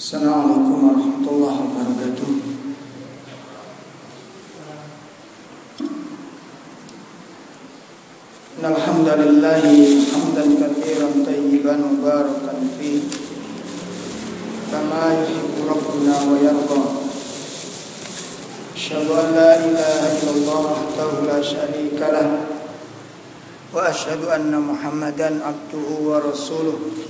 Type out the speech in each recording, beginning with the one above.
Assalamualaikum warahmatullahi wabarakatuh Alhamdulillahi hamdan katsiran tayyiban mubarakan fi kama yuhibbu rabbuna wa yarda Asyhadu an la ilaha illallah wahdahu la syarika lah wa asyhadu anna Muhammadan abduhu wa rasuluh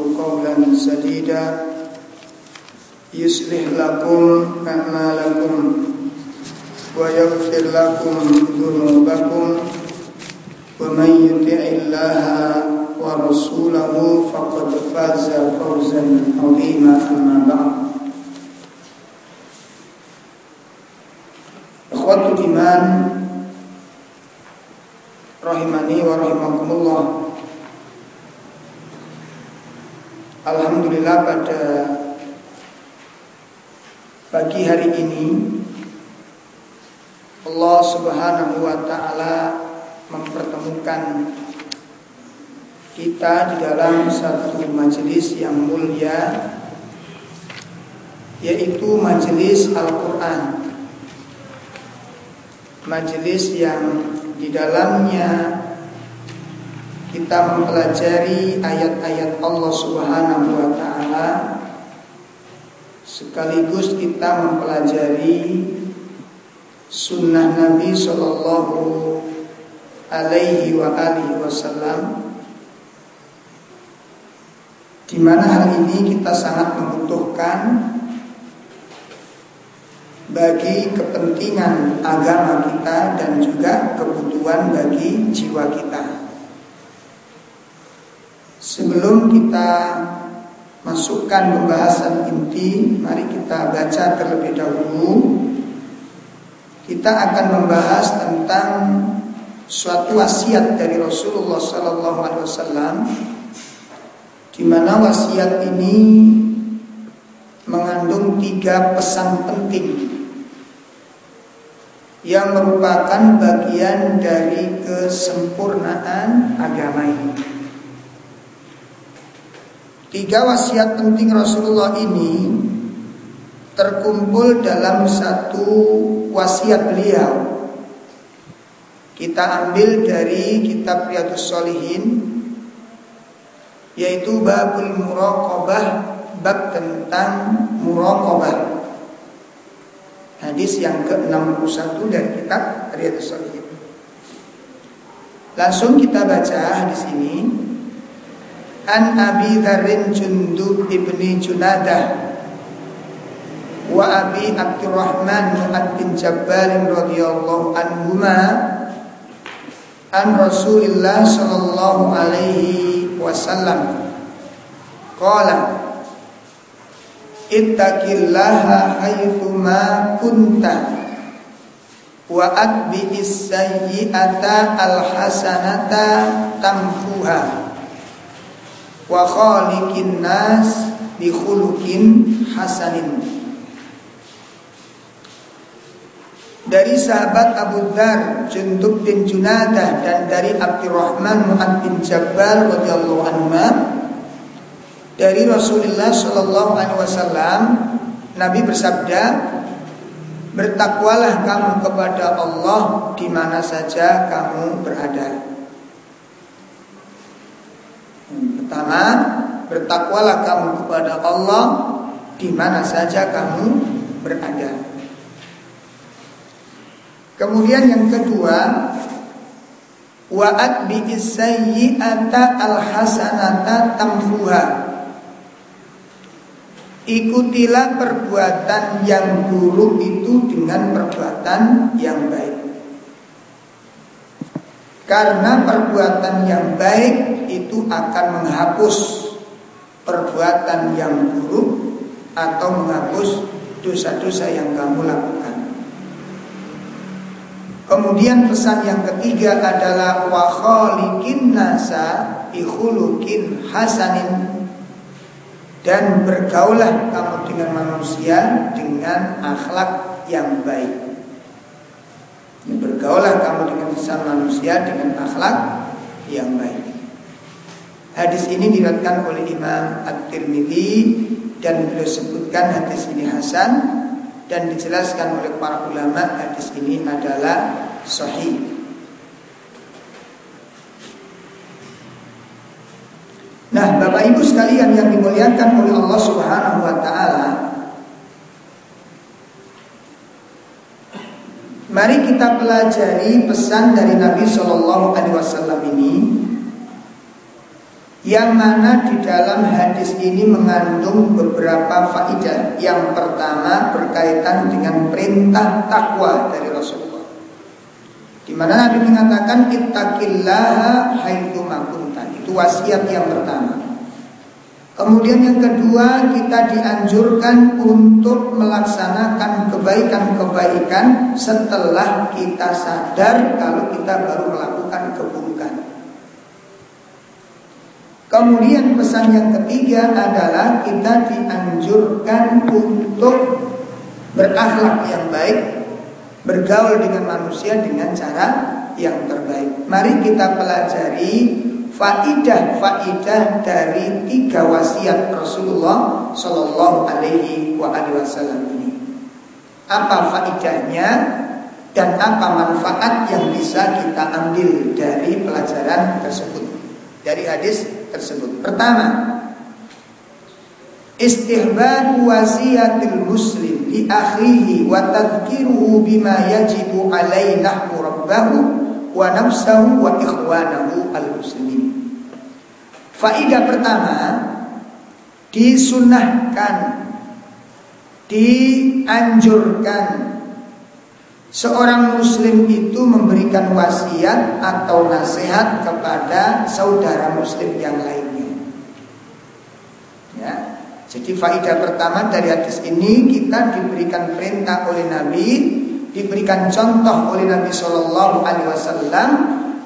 سديدا. يصلح لكم أعمالكم ويغفر لكم ذنوبكم. ومن يطع الله ورسوله فقد فاز فوزا عظيما أما بعد. Ikhwatul iman Rahimani wa rahimakumullah Alhamdulillah pada Pagi hari ini Allah subhanahu wa ta'ala Mempertemukan Kita di dalam satu majelis yang mulia Yaitu majelis Al-Quran. Majelis yang di dalamnya kita mempelajari ayat-ayat Allah Subhanahu wa taala sekaligus kita mempelajari sunnah Nabi Shallallahu alaihi wa alihi wasallam di mana hal ini kita sangat membutuhkan bagi kepentingan agama kita dan juga kebutuhan bagi jiwa kita. Sebelum kita masukkan pembahasan inti, mari kita baca terlebih dahulu. Kita akan membahas tentang suatu wasiat dari Rasulullah Sallallahu Alaihi Wasallam, di mana wasiat ini mengandung tiga pesan penting yang merupakan bagian dari kesempurnaan agama ini. Tiga wasiat penting Rasulullah ini terkumpul dalam satu wasiat beliau. Kita ambil dari kitab Riyadus Solihin yaitu babul muraqabah bab tentang muraqabah. Hadis yang ke-61 dari kitab Riyadhus Shalihin. Langsung kita baca hadis ini. An Abi Dzarrin Jundub ibni Junadah wa Abi Abdurrahman Mu'ad bin Jabbar radhiyallahu anhuma an Rasulillah sallallahu alaihi wasallam. Qala Ittaqillaha haitsuma kunta wa atbi'is sayyi'ata alhasanata tamfuha wa khaliqin nas bi khuluqin hasanin dari sahabat Abu Dhar Jundub bin Junadah dan dari Abdurrahman Mu'ad bin Jabal radhiyallahu anhu dari Rasulullah Shallallahu Alaihi Wasallam Nabi bersabda bertakwalah kamu kepada Allah di mana saja kamu berada. Pertama, bertakwalah kamu kepada Allah di mana saja kamu berada. Kemudian yang kedua, wa'at bi sayyi'ata al-hasanata tamfuha. Ikutilah perbuatan yang buruk itu dengan perbuatan yang baik. Karena perbuatan yang baik itu akan menghapus perbuatan yang buruk atau menghapus dosa-dosa yang kamu lakukan. Kemudian pesan yang ketiga adalah wa khaliqin nasa ikhulukin hasanin dan bergaulah kamu dengan manusia dengan akhlak yang baik. Ya, bergaulah kamu dengan sesama manusia dengan akhlak yang baik. Hadis ini diriwayatkan oleh Imam At-Tirmidzi dan beliau sebutkan hadis ini hasan dan dijelaskan oleh para ulama hadis ini adalah sahih. Nah, Bapak Ibu sekalian yang dimuliakan oleh Allah Subhanahu wa taala, Mari kita pelajari pesan dari Nabi Shallallahu Alaihi Wasallam ini yang mana di dalam hadis ini mengandung beberapa faidah. Yang pertama berkaitan dengan perintah takwa dari Rasulullah. Di mana Nabi mengatakan ittaqillaha haitsu. Itu wasiat yang pertama. Kemudian yang kedua kita dianjurkan untuk melaksanakan kebaikan-kebaikan setelah kita sadar kalau kita baru melakukan keburukan. Kemudian pesan yang ketiga adalah kita dianjurkan untuk berakhlak yang baik, bergaul dengan manusia dengan cara yang terbaik. Mari kita pelajari faidah-faidah dari tiga wasiat Rasulullah Shallallahu Alaihi Wasallam ini. Apa faidahnya dan apa manfaat yang bisa kita ambil dari pelajaran tersebut dari hadis tersebut. Pertama, istihbab wasiatil muslim li akhihi wa bima yajibu alaihi nahwu rabbahu wa nafsahu wa ikhwanahu al-muslimin. Faidah pertama disunahkan dianjurkan Seorang muslim itu memberikan wasiat atau nasihat kepada saudara muslim yang lainnya. Ya. Jadi faidah pertama dari hadis ini kita diberikan perintah oleh Nabi, diberikan contoh oleh Nabi Shallallahu Alaihi Wasallam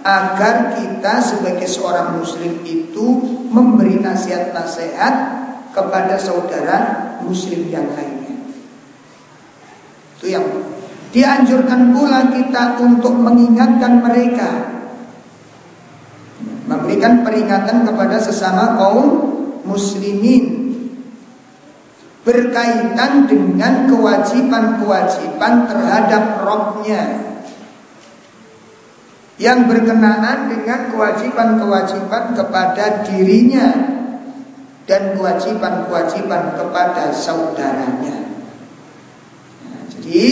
agar kita sebagai seorang muslim itu memberi nasihat-nasihat kepada saudara muslim yang lainnya. Itu yang Dianjurkan pula kita untuk mengingatkan mereka. Memberikan peringatan kepada sesama kaum muslimin. Berkaitan dengan kewajiban-kewajiban terhadap rohnya Yang berkenaan dengan kewajiban-kewajiban kepada dirinya Dan kewajiban-kewajiban kepada saudaranya. Nah, Jadi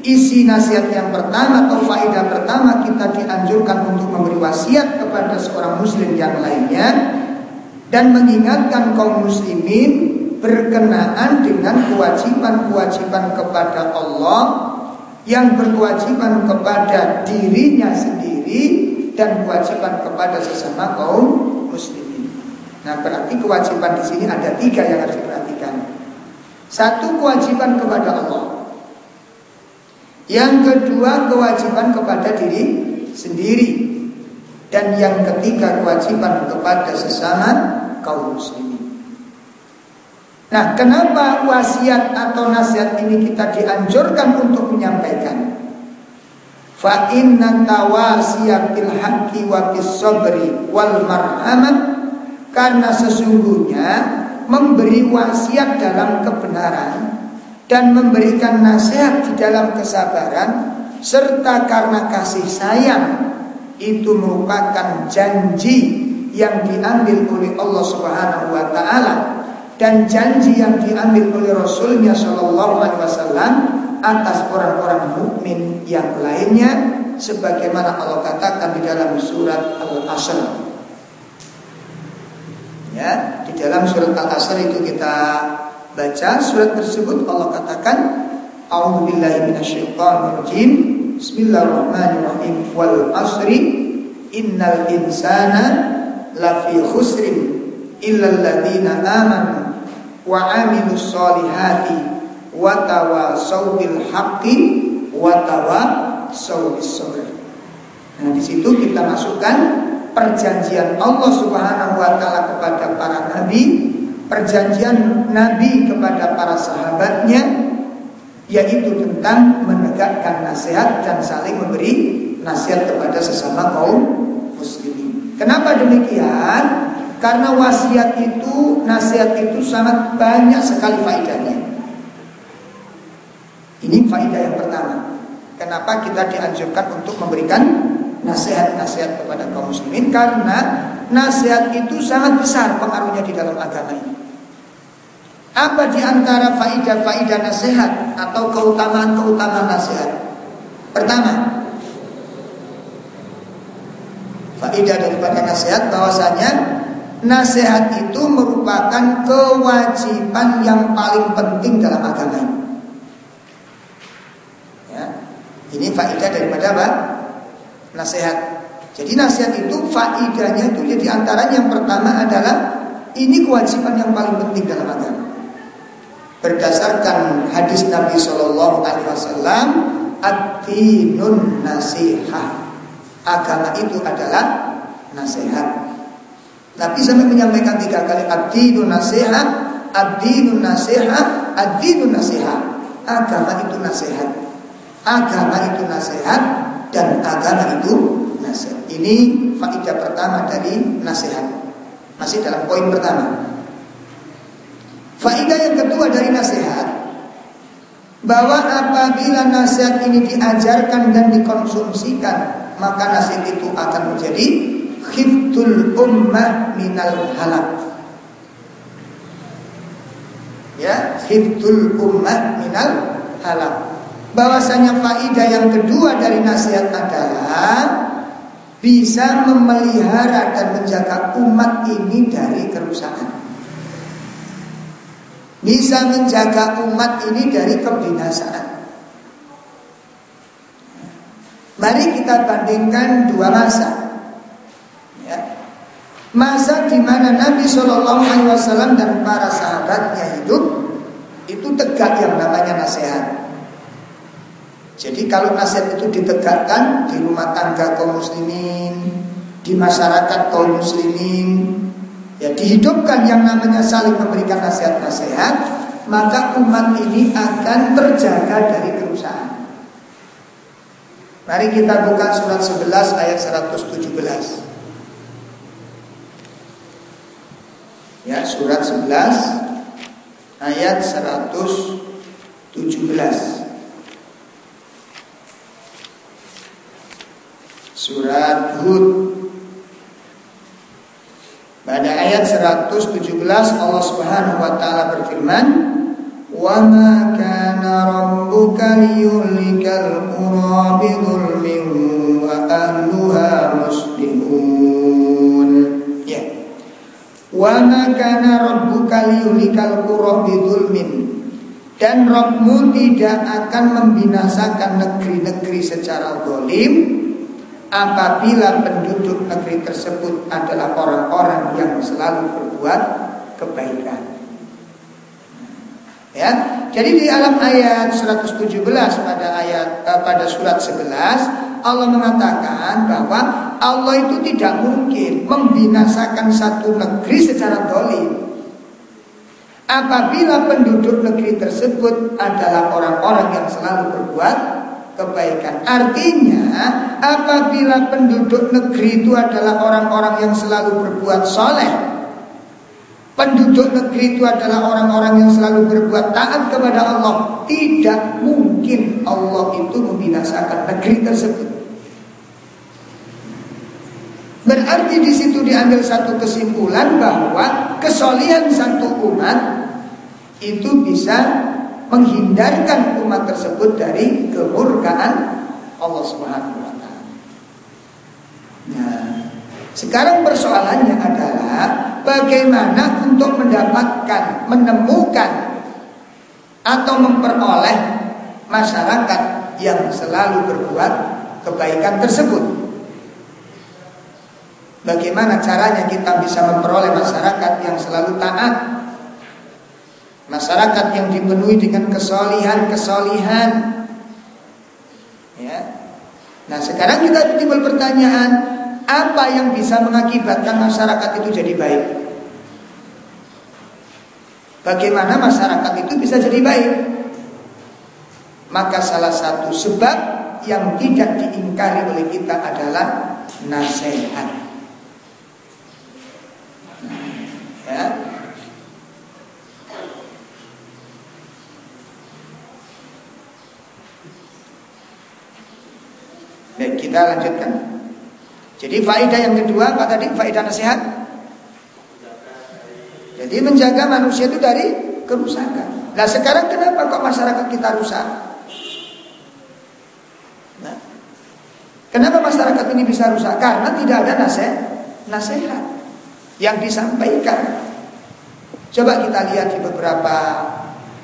isi nasihat yang pertama atau faedah pertama kita dianjurkan untuk memberi wasiat kepada seorang muslim yang lainnya dan mengingatkan kaum muslimin berkenaan dengan kewajiban-kewajiban kepada Allah yang berkewajiban kepada dirinya sendiri dan kewajiban kepada sesama kaum muslimin. Nah, berarti kewajiban di sini ada tiga yang harus diperhatikan. Satu kewajiban kepada Allah. Yang kedua kewajiban kepada diri sendiri Dan yang ketiga kewajiban kepada sesama kaum muslimin Nah kenapa wasiat atau nasihat ini kita dianjurkan untuk menyampaikan? Fa inna tawasiyatil haqqi wa sabri wal marhamat Karena sesungguhnya memberi wasiat dalam kebenaran dan memberikan nasihat di dalam kesabaran serta karena kasih sayang itu merupakan janji yang diambil oleh Allah Subhanahu wa taala dan janji yang diambil oleh Rasulnya Shallallahu Alaihi Wasallam atas orang-orang mukmin yang lainnya sebagaimana Allah katakan di dalam surat Al-Asr. Ya, di dalam surat Al-Asr itu kita baca surat tersebut Allah katakan A'udzubillahi minasyaitonirrajim Bismillahirrahmanirrahim wal asri innal insana lafi khusrin illa alladziina amanu wa 'amilus solihati wa tawasaw bil haqqi wa tawasaw bis. Nah, di situ kita masukkan perjanjian Allah Subhanahu wa taala kepada para nabi, perjanjian nabi kepada para sahabatnya yaitu tentang menegakkan nasihat dan saling memberi nasihat kepada sesama kaum muslimin. Kenapa demikian? Karena wasiat itu, nasihat itu sangat banyak sekali faedahnya. Ini faedah yang pertama. Kenapa kita dianjurkan untuk memberikan nasihat-nasihat kepada kaum muslimin? Karena nasihat itu sangat besar pengaruhnya di dalam agama ini. Apa di antara faidah-faidah nasihat atau keutamaan-keutamaan nasihat? Pertama, faidah daripada nasihat bahwasanya nasihat itu merupakan kewajiban yang paling penting dalam agama ini. Ya, ini faidah daripada apa? Nasihat. Jadi nasihat itu faidahnya itu jadi antaranya yang pertama adalah ini kewajiban yang paling penting dalam agama berdasarkan hadis Nabi Shallallahu Alaihi Wasallam ad-dinun nasihah agama itu adalah nasihat Nabi sampai menyampaikan tiga kali ad-dinun nasihat ad-dinun nasihat ad-dinun nasihat. Agama itu nasihat. Agama itu nasihat dan agama itu nasihat. Ini faidah pertama dari nasihat. Masih dalam poin pertama. Faidah yang kedua dari nasihat bahwa apabila nasihat ini diajarkan dan dikonsumsikan, maka nasihat itu akan menjadi khiftul ummah minal halak. Ya, khiftul ummah minal halak. Bahwasanya faidah yang kedua dari nasihat adalah bisa memelihara dan menjaga umat ini dari kerusakan bisa menjaga umat ini dari kebinasaan. Mari kita bandingkan dua masa. Masa di mana Nabi Shallallahu Alaihi Wasallam dan para sahabatnya hidup itu tegak yang namanya nasihat. Jadi kalau nasihat itu ditegakkan di rumah tangga kaum muslimin, di masyarakat kaum muslimin, ya dihidupkan yang namanya saling memberikan nasihat-nasihat, maka umat ini akan terjaga dari kerusakan. Mari kita buka surat 11 ayat 117. Ya, surat 11 ayat 117. Surat Hud pada ayat 117 Allah Subhanahu wa taala berfirman, "Wa ma kana rabbuka liyuhlikal qura bidzulmin wa ahluha Wa ma rabbuka liyuhlikal. Dan Rabbmu tidak akan membinasakan negeri-negeri secara zalim apabila penduduk negeri tersebut adalah orang-orang yang selalu berbuat kebaikan. Ya, jadi di alam ayat 117 pada ayat eh, pada surat 11 Allah mengatakan bahwa Allah itu tidak mungkin membinasakan satu negeri secara dolim apabila penduduk negeri tersebut adalah orang-orang yang selalu berbuat kebaikan. Artinya, apabila penduduk negeri itu adalah orang-orang yang selalu berbuat soleh, penduduk negeri itu adalah orang-orang yang selalu berbuat taat kepada Allah, tidak mungkin Allah itu membinasakan negeri tersebut. Berarti di situ diambil satu kesimpulan bahwa kesolihan satu umat itu bisa menghindarkan umat tersebut dari kemurkaan Allah Subhanahu wa taala. Nah, sekarang persoalannya adalah bagaimana untuk mendapatkan, menemukan atau memperoleh masyarakat yang selalu berbuat kebaikan tersebut. Bagaimana caranya kita bisa memperoleh masyarakat yang selalu taat? Masyarakat yang dipenuhi dengan kesolihan-kesolihan. Ya. Nah sekarang kita timbul pertanyaan Apa yang bisa mengakibatkan masyarakat itu jadi baik? Bagaimana masyarakat itu bisa jadi baik? Maka salah satu sebab yang tidak diingkari oleh kita adalah nasihat Ya. Baik, kita lanjutkan. Jadi faedah yang kedua apa tadi? Faedah nasihat. Jadi menjaga manusia itu dari kerusakan. Nah sekarang kenapa kok masyarakat kita rusak? Nah, kenapa masyarakat ini bisa rusak? Karena tidak ada nasihat. Nasihat yang disampaikan. Coba kita lihat di beberapa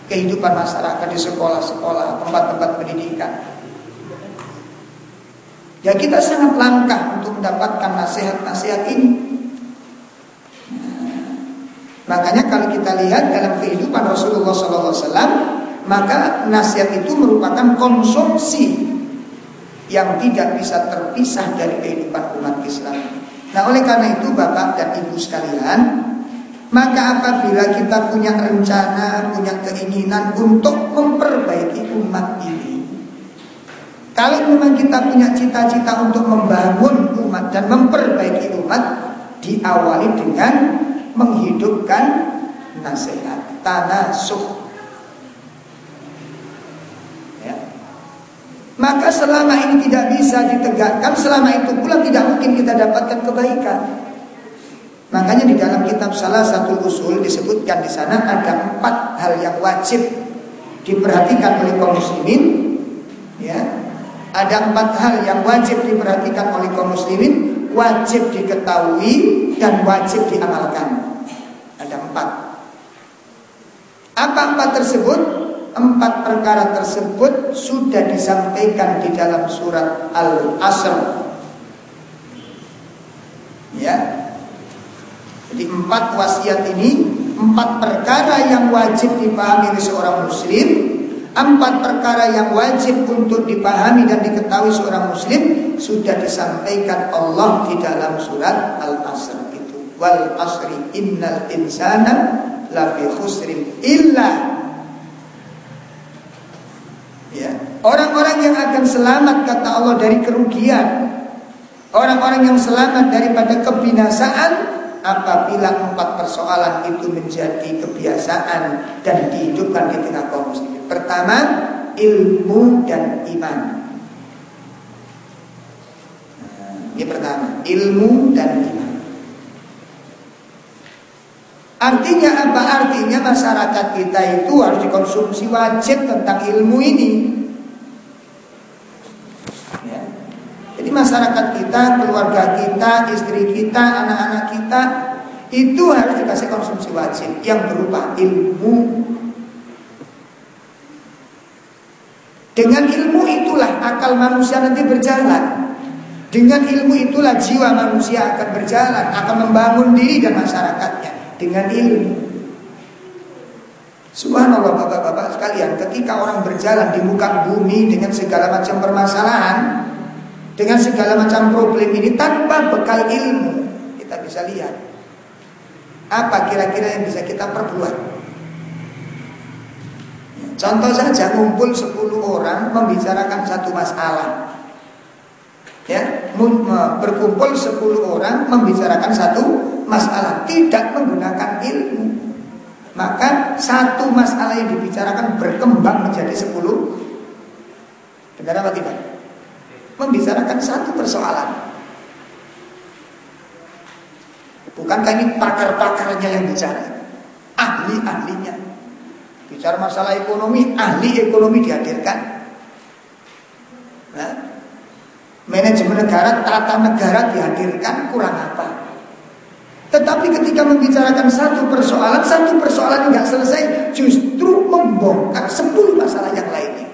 kehidupan masyarakat di sekolah-sekolah, tempat-tempat pendidikan. Ya kita sangat langkah untuk mendapatkan nasihat-nasihat ini. makanya kalau kita lihat dalam kehidupan Rasulullah SAW, maka nasihat itu merupakan konsumsi yang tidak bisa terpisah dari kehidupan umat Islam. Nah oleh karena itu Bapak dan Ibu sekalian Maka apabila kita punya rencana, punya keinginan untuk memperbaiki umat ini Kalau memang kita punya cita-cita untuk membangun umat dan memperbaiki umat Diawali dengan menghidupkan nasihat tanah suh Maka selama ini tidak bisa ditegakkan, selama itu pula tidak mungkin kita dapatkan kebaikan. Makanya di dalam kitab salah satu usul disebutkan di sana ada empat hal yang wajib diperhatikan oleh kaum muslimin. Ya, ada empat hal yang wajib diperhatikan oleh kaum muslimin, wajib diketahui dan wajib diamalkan. Ada empat. Apa empat tersebut? Empat perkara tersebut sudah disampaikan di dalam surat Al-Asr. Ya. Jadi empat wasiat ini, empat perkara yang wajib dipahami oleh seorang muslim, empat perkara yang wajib untuk dipahami dan diketahui seorang muslim sudah disampaikan Allah di dalam surat Al-Asr itu. Wal asri innal insana lafi Ya. Orang-orang yang akan selamat kata Allah dari kerugian. Orang-orang yang selamat daripada kebinasaan Apabila empat persoalan itu menjadi kebiasaan Dan dihidupkan di tengah kaum muslimin. Pertama, ilmu dan iman. Nah, Ini pertama, ilmu dan iman Artinya apa? Artinya masyarakat kita itu harus dikonsumsi wajib tentang ilmu ini. Ya. Jadi masyarakat kita, keluarga kita, istri kita, anak-anak kita itu harus dikasih konsumsi wajib yang berupa ilmu. Dengan ilmu itulah akal manusia nanti berjalan. Dengan ilmu itulah jiwa manusia akan berjalan, akan membangun diri dan masyarakatnya dengan ilmu. Subhanallah bapak-bapak sekalian Ketika orang berjalan di muka bumi Dengan segala macam permasalahan Dengan segala macam problem ini Tanpa bekal ilmu Kita bisa lihat Apa kira-kira yang bisa kita perbuat Contoh saja ngumpul 10 orang Membicarakan satu masalah Ya, berkumpul 10 orang membicarakan satu masalah tidak menggunakan ilmu. Maka satu masalah yang dibicarakan berkembang menjadi sepuluh. Benar apa tidak membicarakan satu persoalan. Bukankah ini pakar-pakarnya yang bicara? Ahli-ahlinya. Bicara masalah ekonomi ahli ekonomi dihadirkan. Nah, manajemen negara tata negara dihadirkan kurang apa tetapi ketika membicarakan satu persoalan, satu persoalan nggak selesai, justru membongkar sepuluh masalah yang lainnya.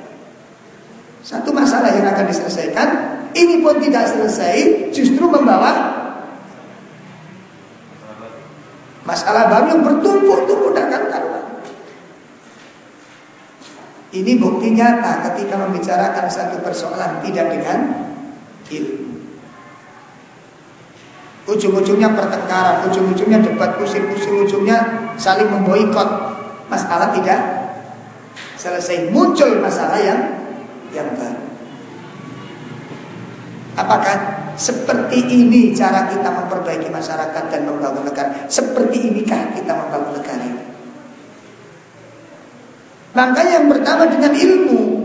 Satu masalah yang akan diselesaikan, ini pun tidak selesai, justru membawa Masalah baru yang bertumpuk-tumpuk dan karuan. Ini bukti nyata ketika membicarakan satu persoalan tidak dengan ilmu. Ujung-ujungnya pertengkaran, ujung-ujungnya debat kusir-kusir, ujungnya saling memboikot. Masalah tidak selesai muncul masalah yang yang baru. Apakah seperti ini cara kita memperbaiki masyarakat dan membangun negara? Seperti inikah kita membangun negara ini? Makanya yang pertama dengan ilmu.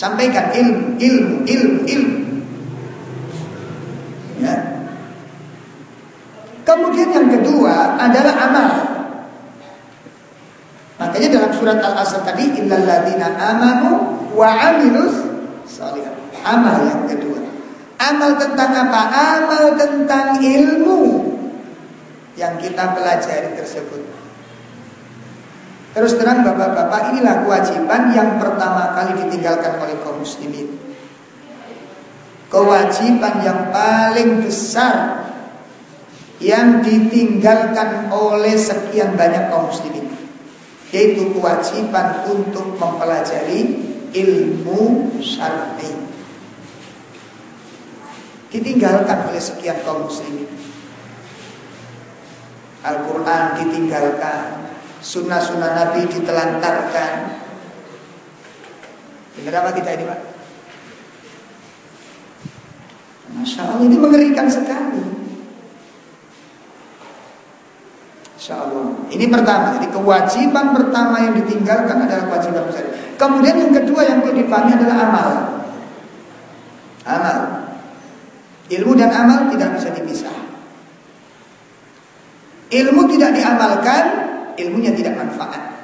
Sampaikan ilmu, ilmu, ilmu, ilmu. Ya. Kemudian yang kedua adalah amal. Makanya dalam surat Al-Asr tadi illalladzina amanu wa amilus shalihat. Amal yang kedua. Amal tentang apa? Amal tentang ilmu yang kita pelajari tersebut. Terus terang bapak-bapak inilah kewajiban yang pertama kali ditinggalkan oleh kaum muslimin. Kewajiban yang paling besar yang ditinggalkan oleh sekian banyak kaum muslimin yaitu kewajiban untuk mempelajari ilmu syar'i. Ditinggalkan oleh sekian kaum muslimin. Al-Quran ditinggalkan Sunnah-sunnah Nabi ditelantarkan Benar apa tidak ini Pak? Masya Allah ini mengerikan sekali Insya Allah. Ini pertama. Jadi kewajiban pertama yang ditinggalkan adalah kewajiban besar. Kemudian yang kedua yang perlu dipahami adalah amal. Amal. Ilmu dan amal tidak bisa dipisah. Ilmu tidak diamalkan, ilmunya tidak manfaat.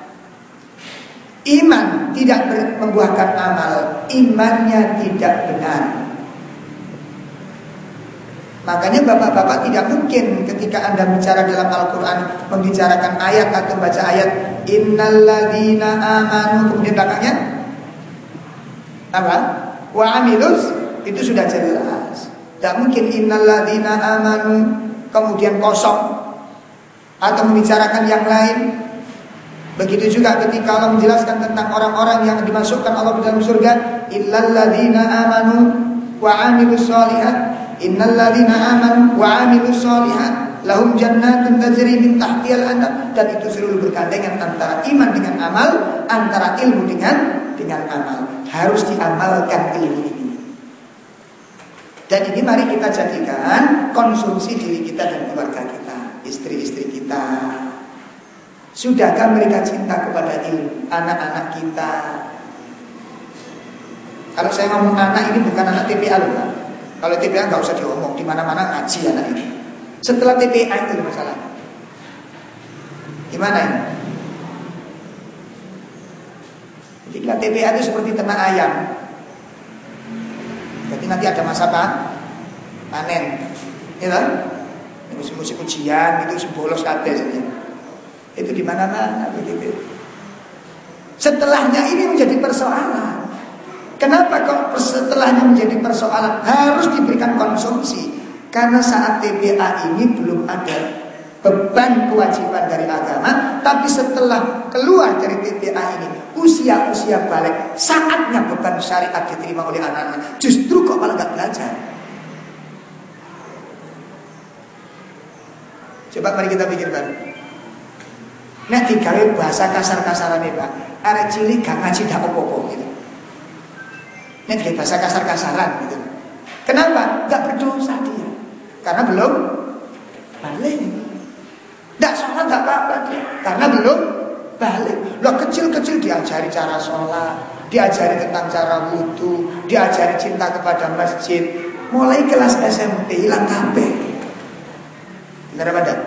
Iman tidak membuahkan amal, imannya tidak benar. Makanya bapak-bapak tidak mungkin ketika anda bicara dalam Al-Quran Membicarakan ayat atau baca ayat Innalladzina amanu Kemudian belakangnya Apa? Wa amilus Itu sudah jelas Tidak mungkin innalladzina amanu Kemudian kosong Atau membicarakan yang lain. Begitu juga ketika Allah menjelaskan tentang orang-orang yang dimasukkan Allah ke dalam surga Illalladzina amanu Wa amilus sholihat Innalladzina amanu wa 'amilus shalihat lahum jannatun tajri min tahtihal anhar dan itu selalu bergandengan antara iman dengan amal, antara ilmu dengan dengan amal. Harus diamalkan ilmu ini. Dan ini mari kita jadikan konsumsi diri kita dan keluarga kita, istri-istri kita. Sudahkah mereka cinta kepada ilmu, anak-anak kita? Kalau saya ngomong anak ini bukan anak TPA loh, Pak. Kalau TPA nggak usah diomong, di mana-mana ngaji anak ini. Setelah TPA itu masalah. Gimana ini? Jadi TPA itu seperti ternak ayam. Jadi nanti ada masa? Panen. Ya kan? Musim-musim ujian itu bolos kate saja. Itu di mana-mana begitu. Setelahnya ini menjadi persoalan. Kenapa kok setelahnya menjadi persoalan harus diberikan konsumsi? Karena saat TPA ini belum ada beban kewajiban dari agama, tapi setelah keluar dari TPA ini, usia-usia balik, saatnya beban syariat diterima oleh anak-anak. Justru kok malah nggak belajar. Coba mari kita pikirkan. Nek digawe bahasa kasar-kasaran nih Pak. Arek cilik gak ngaji dak opo-opo gitu. Ini dia bahasa kasar-kasaran gitu. Kenapa? Gak berdosa dia. Karena belum balik. Tidak sholat gak apa-apa dia. Karena belum balik. Lo kecil-kecil diajari cara sholat. Diajari tentang cara wudhu. Diajari cinta kepada masjid. Mulai kelas SMP hilang kabeh. Apa enggak?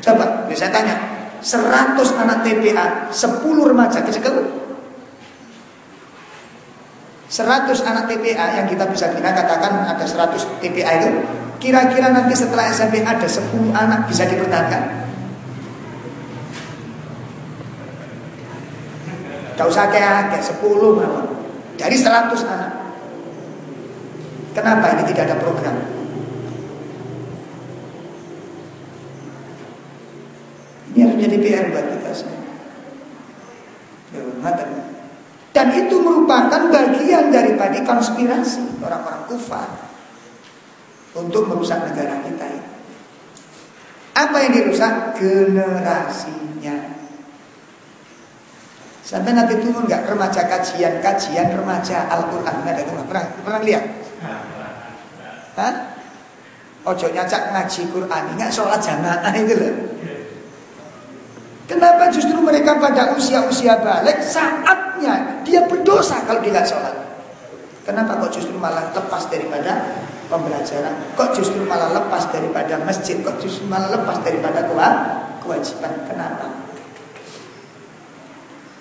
Coba, bisa tanya. 100 anak TPA, 10 remaja kecekel 100 anak TPA yang kita bisa bina katakan ada 100 TPA itu kira-kira nanti setelah SMP ada 10 anak bisa dipertahankan Gak usah kayak kayak 10 malah. Dari 100 anak Kenapa ini tidak ada program menjadi PR buat kita semua. Dan itu merupakan bagian daripada konspirasi orang-orang kufar untuk merusak negara kita ini. Apa yang dirusak? Generasinya. Sampai nanti turun nggak remaja kajian, kajian remaja Al-Quran ada pernah, pernah, pernah lihat? Hah? Ojo nyacak ngaji Quran, nggak sholat jamaah itu loh. Kenapa justru mereka pada usia-usia balik saatnya dia berdosa kalau nggak sholat? Kenapa kok justru malah lepas daripada pembelajaran? Kok justru malah lepas daripada masjid? Kok justru malah lepas daripada kewajiban? Kenapa?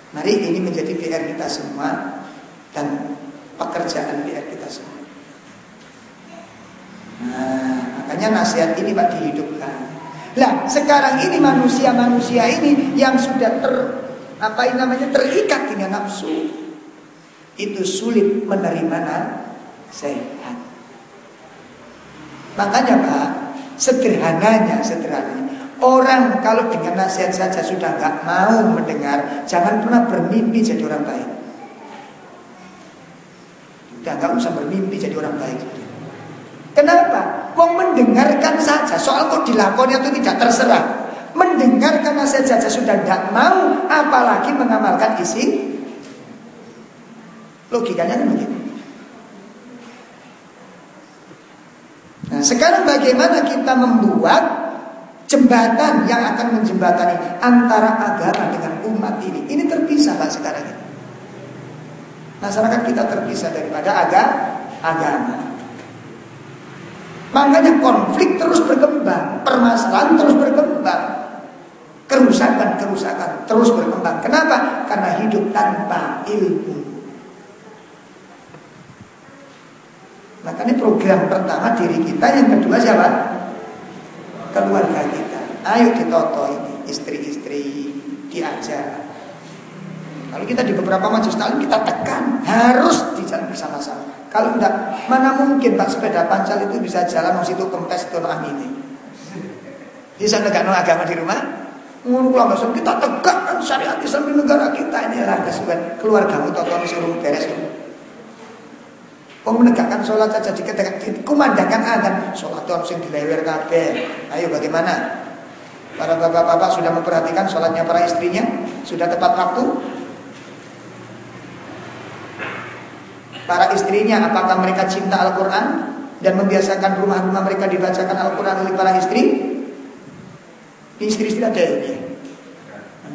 Mari ini menjadi PR kita semua dan pekerjaan PR kita semua. Nah, makanya nasihat ini Pak dihidupkan. Lah, sekarang ini manusia-manusia ini yang sudah ter apa ini namanya terikat dengan nafsu itu sulit menerima nasihat. Makanya Pak, sederhananya, sederhananya Orang kalau dengan nasihat saja sudah nggak mau mendengar, jangan pernah bermimpi jadi orang baik. Udah nggak usah bermimpi jadi orang baik. Kenapa? Wong mendengarkan saja soal kok dilakukan itu tidak terserah. Mendengarkan nasihat saja sudah tidak mau, apalagi mengamalkan isi. Logikanya kan begitu. Nah, sekarang bagaimana kita membuat jembatan yang akan menjembatani antara agama dengan umat ini? Ini terpisah Pak sekarang ini. Masyarakat kita terpisah daripada agama. Makanya konflik terus berkembang, permasalahan terus berkembang. Kerusakan-kerusakan terus berkembang. Kenapa? Karena hidup tanpa ilmu. Makanya program pertama diri kita, yang kedua siapa? Keluarga kita. Ayo ditoto ini, istri-istri diajar. Kalau kita di beberapa majelis taklim kita tekan harus dijalan bersama-sama. Kalau tidak, mana mungkin Pak sepeda pancal itu bisa jalan di situ kempes itu ini. Bisa negara agama di rumah? Ngono langsung kita tegakkan syariat Islam di negara kita ini lah kesuwen keluargamu tonton suruh beres. Oh menegakkan sholat saja diketegak, kumandangkan adan sholat itu harus yang dilewer kabeh. Ayo bagaimana? Para bapak-bapak sudah memperhatikan sholatnya para istrinya sudah tepat waktu, para istrinya apakah mereka cinta Al-Quran dan membiasakan rumah-rumah mereka dibacakan Al-Quran oleh para istri? Istri-istri ada ini.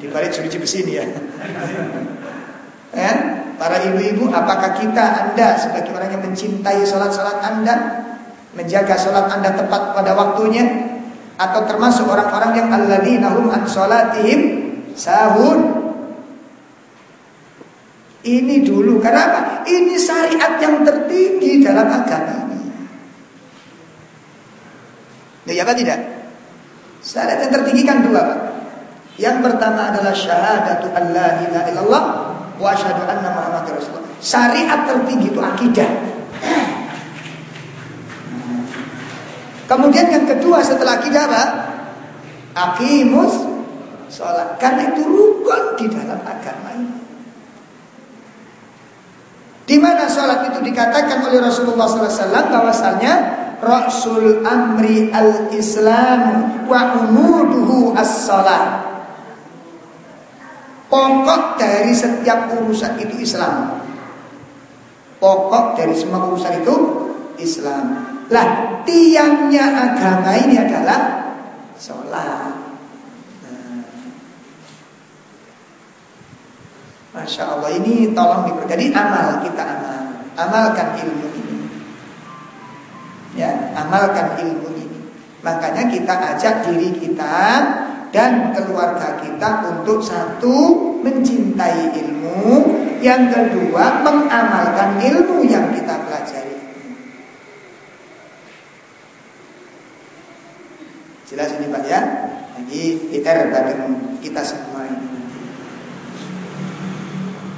Di balik suci besi ini ya. Ya para ibu-ibu apakah kita anda sebagai orang yang mencintai sholat-sholat anda menjaga sholat anda tepat pada waktunya? Atau termasuk orang-orang yang alladzina hum an sahun ini dulu karena apa? Ini syariat yang tertinggi dalam agama ini. Ya, apa tidak? Syariat yang tertinggi kan dua, Pak. Yang pertama adalah syahadatu an la ilaha illallah wa asyhadu anna muhammadar rasulullah. Syariat tertinggi itu akidah. Kemudian yang kedua setelah akidah apa? Akimus sholat. Karena itu rukun di dalam agama ini. Di mana sholat itu dikatakan oleh Rasulullah SAW bahwasanya Rasul amri al-Islam wa umuduhu as-salat. Pokok dari setiap urusan itu Islam. Pokok dari semua urusan itu Islam. Lah, tiangnya agama ini adalah sholat. Masya Allah ini tolong diperjadi amal kita amal. Amalkan ilmu ini. Ya amalkan ilmu ini. Makanya kita ajak diri kita Dan keluarga kita untuk satu Mencintai ilmu. Yang kedua mengamalkan ilmu yang kita pelajari. Jelas ini Pak ya? Jadi kita bagi kita semua ini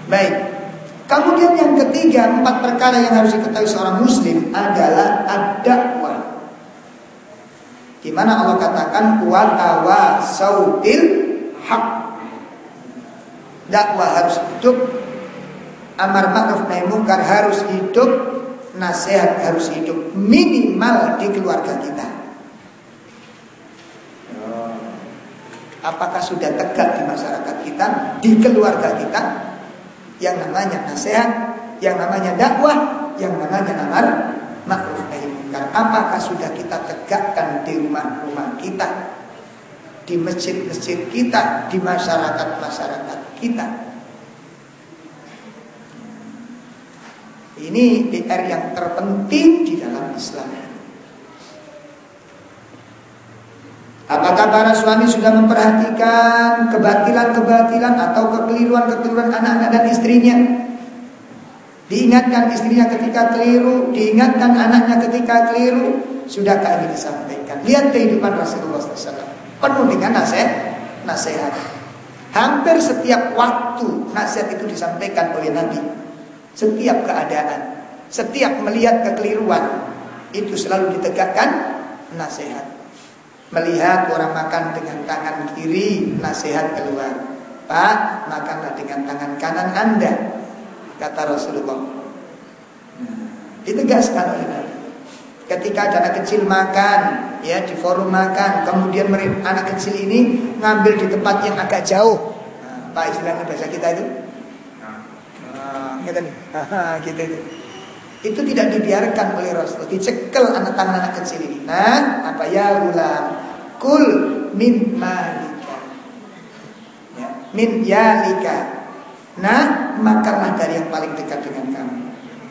Baik. Kemudian yang ketiga, empat perkara yang harus diketahui seorang muslim adalah ad-dakwah. Di mana Allah katakan wa tawasau bil hak. Dakwah harus hidup, amar ma'ruf nahi mungkar harus hidup, nasihat harus hidup minimal di keluarga kita. Apakah sudah tegak di masyarakat kita, di keluarga kita yang namanya nasihat, yang namanya dakwah, yang namanya amar ma'ruf nahi mungkar. Apakah sudah kita tegakkan di rumah-rumah kita, di masjid-masjid kita, di masyarakat-masyarakat kita? Ini PR yang terpenting di dalam Islam. Apakah para suami sudah memperhatikan kebatilan-kebatilan atau kekeliruan-kekeliruan anak-anak dan istrinya? Diingatkan istrinya ketika keliru, diingatkan anaknya ketika keliru, sudahkah ini disampaikan? Lihat kehidupan Rasulullah SAW, penuh dengan nasihat, nasihat. Hampir setiap waktu nasihat itu disampaikan oleh Nabi. Setiap keadaan, setiap melihat kekeliruan, itu selalu ditegakkan nasihat. Melihat orang makan dengan tangan kiri, nasihat keluar. Pak, makanlah dengan tangan kanan Anda. Kata Rasulullah. Nah, ditegaskan oleh Nabi. Ketika ada anak kecil makan, ya di forum makan, kemudian anak kecil ini ngambil di tempat yang agak jauh. Nah, Pak istilahnya bahasa kita itu. Nah, gitu nih. gitu itu. Itu tidak dibiarkan oleh Rasul. Dicekel anak tangan anak kecil ini. Nah, apa ya ulam? Kul min malika. Ya, min yalika. Nah, makanlah dari yang paling dekat dengan kamu.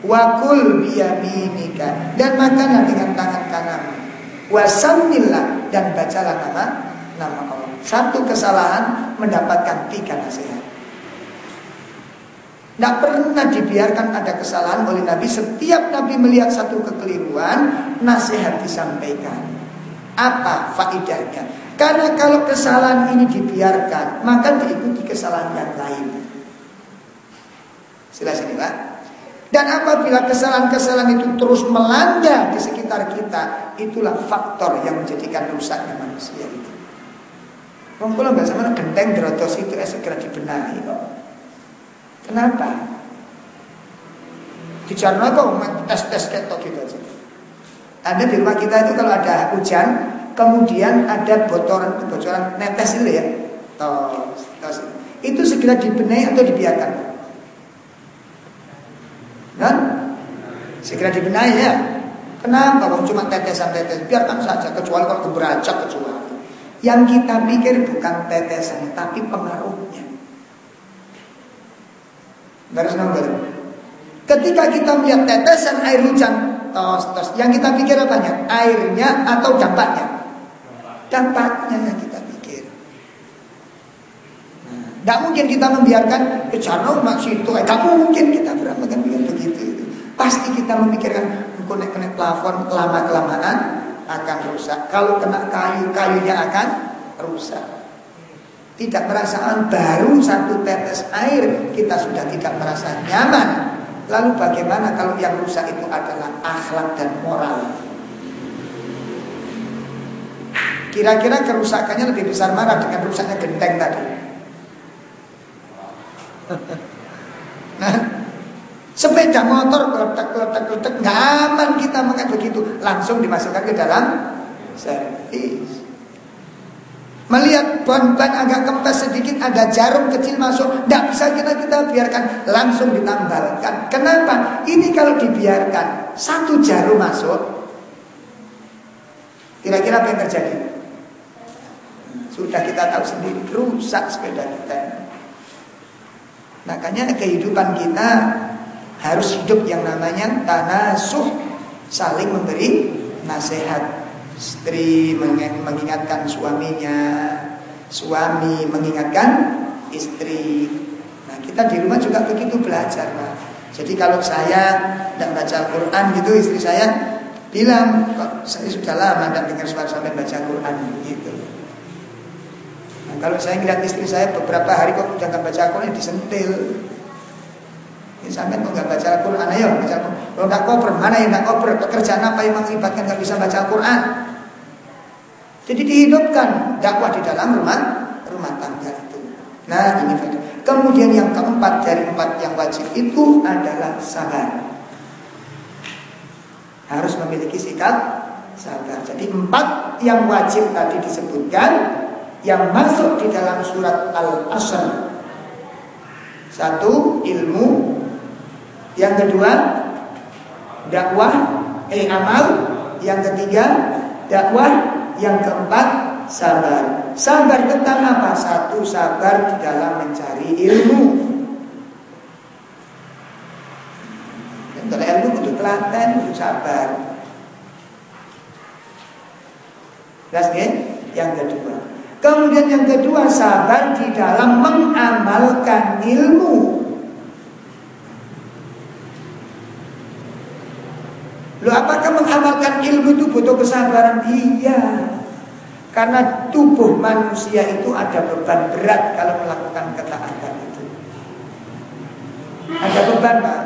Wakul biyaminika dan makanlah dengan tangan kanan. Wasamillah dan bacalah nama nama Allah. Satu kesalahan mendapatkan tiga nasihat. Tidak pernah dibiarkan ada kesalahan oleh Nabi. Setiap Nabi melihat satu kekeliruan, nasihat disampaikan. Apa faedahnya? Karena kalau kesalahan ini dibiarkan, maka diikuti kesalahan yang lain. Jelas ini Pak? Dan apabila kesalahan-kesalahan itu terus melanda di sekitar kita, itulah faktor yang menjadikan rusaknya manusia itu. Wong kula nggak sama genteng drotos itu segera dibenahi kok. Kenapa? Di Jarno kok tes-tes ketok gitu aja. Ada di rumah kita itu kalau ada hujan, kemudian ada bocoran bocoran netes itu ya, tos, tos. Itu segera dibenahi atau dibiarkan? Kan? Segera dibenahi ya. Kenapa? Kalau cuma tetesan tetes, biarkan saja. Kecuali kalau keberajak kecuali. Yang kita pikir bukan tetesan, tapi pengaruhnya. Garis nomor. Ketika kita melihat tetesan air hujan, tos tos, yang kita pikir apanya? Airnya atau dampaknya? Dampaknya yang kita pikir. Tidak nah, mungkin kita membiarkan kecano masih itu. Tidak mungkin kita beramalkan begitu. Pasti kita memikirkan kena plafon lama kelamaan akan rusak. Kalau kena kayu, kayunya akan rusak tidak merasakan baru satu tetes air kita sudah tidak merasa nyaman. Lalu bagaimana kalau yang rusak itu adalah akhlak dan moral? Kira-kira kerusakannya lebih besar mana dengan rusaknya genteng tadi? Sepeda motor letak letak letak nggak aman kita mengenai begitu langsung dimasukkan ke dalam servis. Melihat ban-ban agak kempes sedikit ada jarum kecil masuk, tidak bisa kita kita biarkan langsung ditambahkan. Kenapa? Ini kalau dibiarkan satu jarum masuk, kira-kira apa yang terjadi? Sudah kita tahu sendiri rusak sepeda kita. Makanya kehidupan kita harus hidup yang namanya tanasuh, saling memberi nasihat. Istri mengingatkan suaminya, suami mengingatkan istri. Nah, kita di rumah juga begitu belajar, Pak. Jadi kalau saya tidak baca Quran gitu, istri saya bilang, kok saya sudah lama tidak dengar suara sampai baca Quran gitu. Nah, kalau saya melihat istri saya beberapa hari kok jangan baca Quran disentil. Ini sampai kok nggak baca Quran, ayo baca Quran. Kalau nggak koper, mana yang nggak koper? Pekerjaan apa yang mengibatkan nggak bisa baca Quran? Jadi dihidupkan dakwah di dalam rumah rumah tangga itu. Nah ini faedah. Kemudian yang keempat dari empat yang wajib itu adalah sabar. Harus memiliki sikap sabar. Jadi empat yang wajib tadi disebutkan yang masuk di dalam surat Al-Asr. Satu ilmu, yang kedua dakwah, eh amal, yang ketiga dakwah, yang keempat sabar. Sabar tentang apa? Satu sabar di dalam mencari ilmu. Kalau ilmu butuh telaten, butuh sabar. Jelas ya? Yang kedua. Kemudian yang kedua sabar di dalam mengamalkan ilmu. Loh apakah mengamalkan ilmu itu butuh kesabaran? Iya. Karena tubuh manusia itu ada beban berat kalau melakukan ketaatan itu. Ada beban, Pak.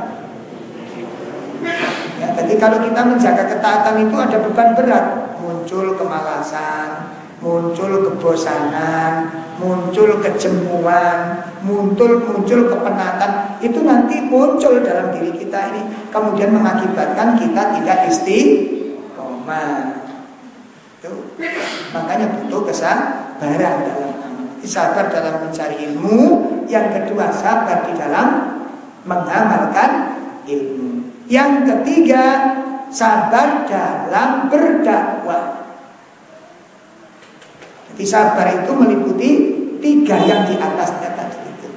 Ya, jadi kalau kita menjaga ketaatan itu ada beban berat, muncul kemalasan, muncul kebosanan, muncul kejemuan, muncul muncul kepenatan, itu nanti muncul dalam diri kita ini, kemudian mengakibatkan kita tidak istiqomah. Itu makanya butuh kesabaran dalam sabar dalam mencari ilmu, yang kedua sabar di dalam mengamalkan ilmu. Yang ketiga sabar dalam berdakwah. Jadi sabar itu meliputi tiga yang di atasnya tadi itu.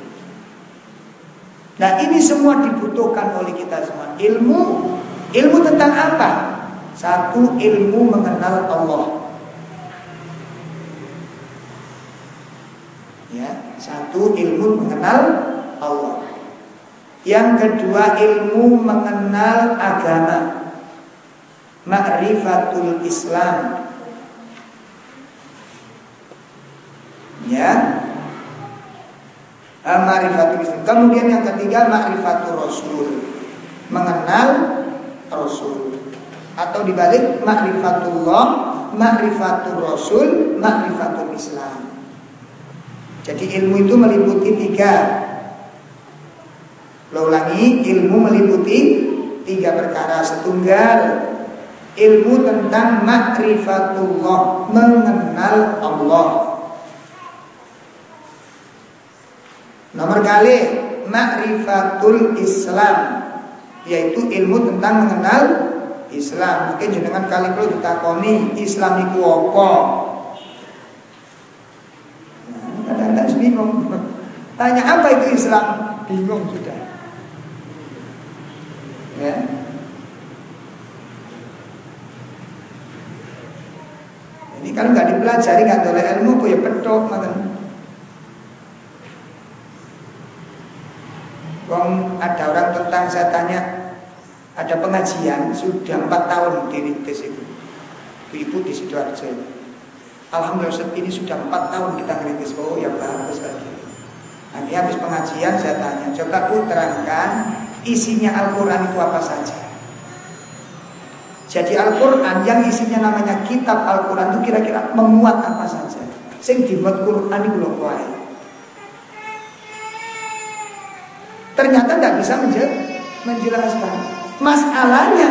Nah ini semua dibutuhkan oleh kita semua. Ilmu, ilmu tentang apa? Satu ilmu mengenal Allah. Ya, satu ilmu mengenal Allah. Yang kedua ilmu mengenal agama. Ma'rifatul Islam Ya. Eh, ma'rifatul Islam. Kemudian yang ketiga ma'rifatul Rasul. Mengenal Rasul. Atau dibalik ma'rifatullah, ma'rifatul Rasul, ma'rifatul Islam. Jadi ilmu itu meliputi tiga. Lo ulangi, ilmu meliputi tiga perkara setunggal. Ilmu tentang ma'rifatullah, mengenal Allah. Nomor kali ma'rifatul Islam yaitu ilmu tentang mengenal Islam. Mungkin jenengan kali perlu ditakoni Islam itu apa? Nah, kadang-kadang bingung. Tanya apa itu Islam? Bingung sudah. Ya. Ini kan nggak dipelajari nggak oleh ilmu, ya petok makan. Wong ada orang tentang saya tanya ada pengajian sudah empat tahun dirintis itu. Ibu di sidoarjo. Alhamdulillah Ustaz ini sudah empat tahun kita ngerintis. Oh ya bagus lagi. Nanti habis pengajian saya tanya, coba bu terangkan isinya Al-Quran itu apa saja. Jadi Al-Quran yang isinya namanya kitab Al-Quran itu kira-kira memuat apa saja. Sing dibuat Quran itu loh Ternyata tidak bisa menjelaskan. Masalahnya,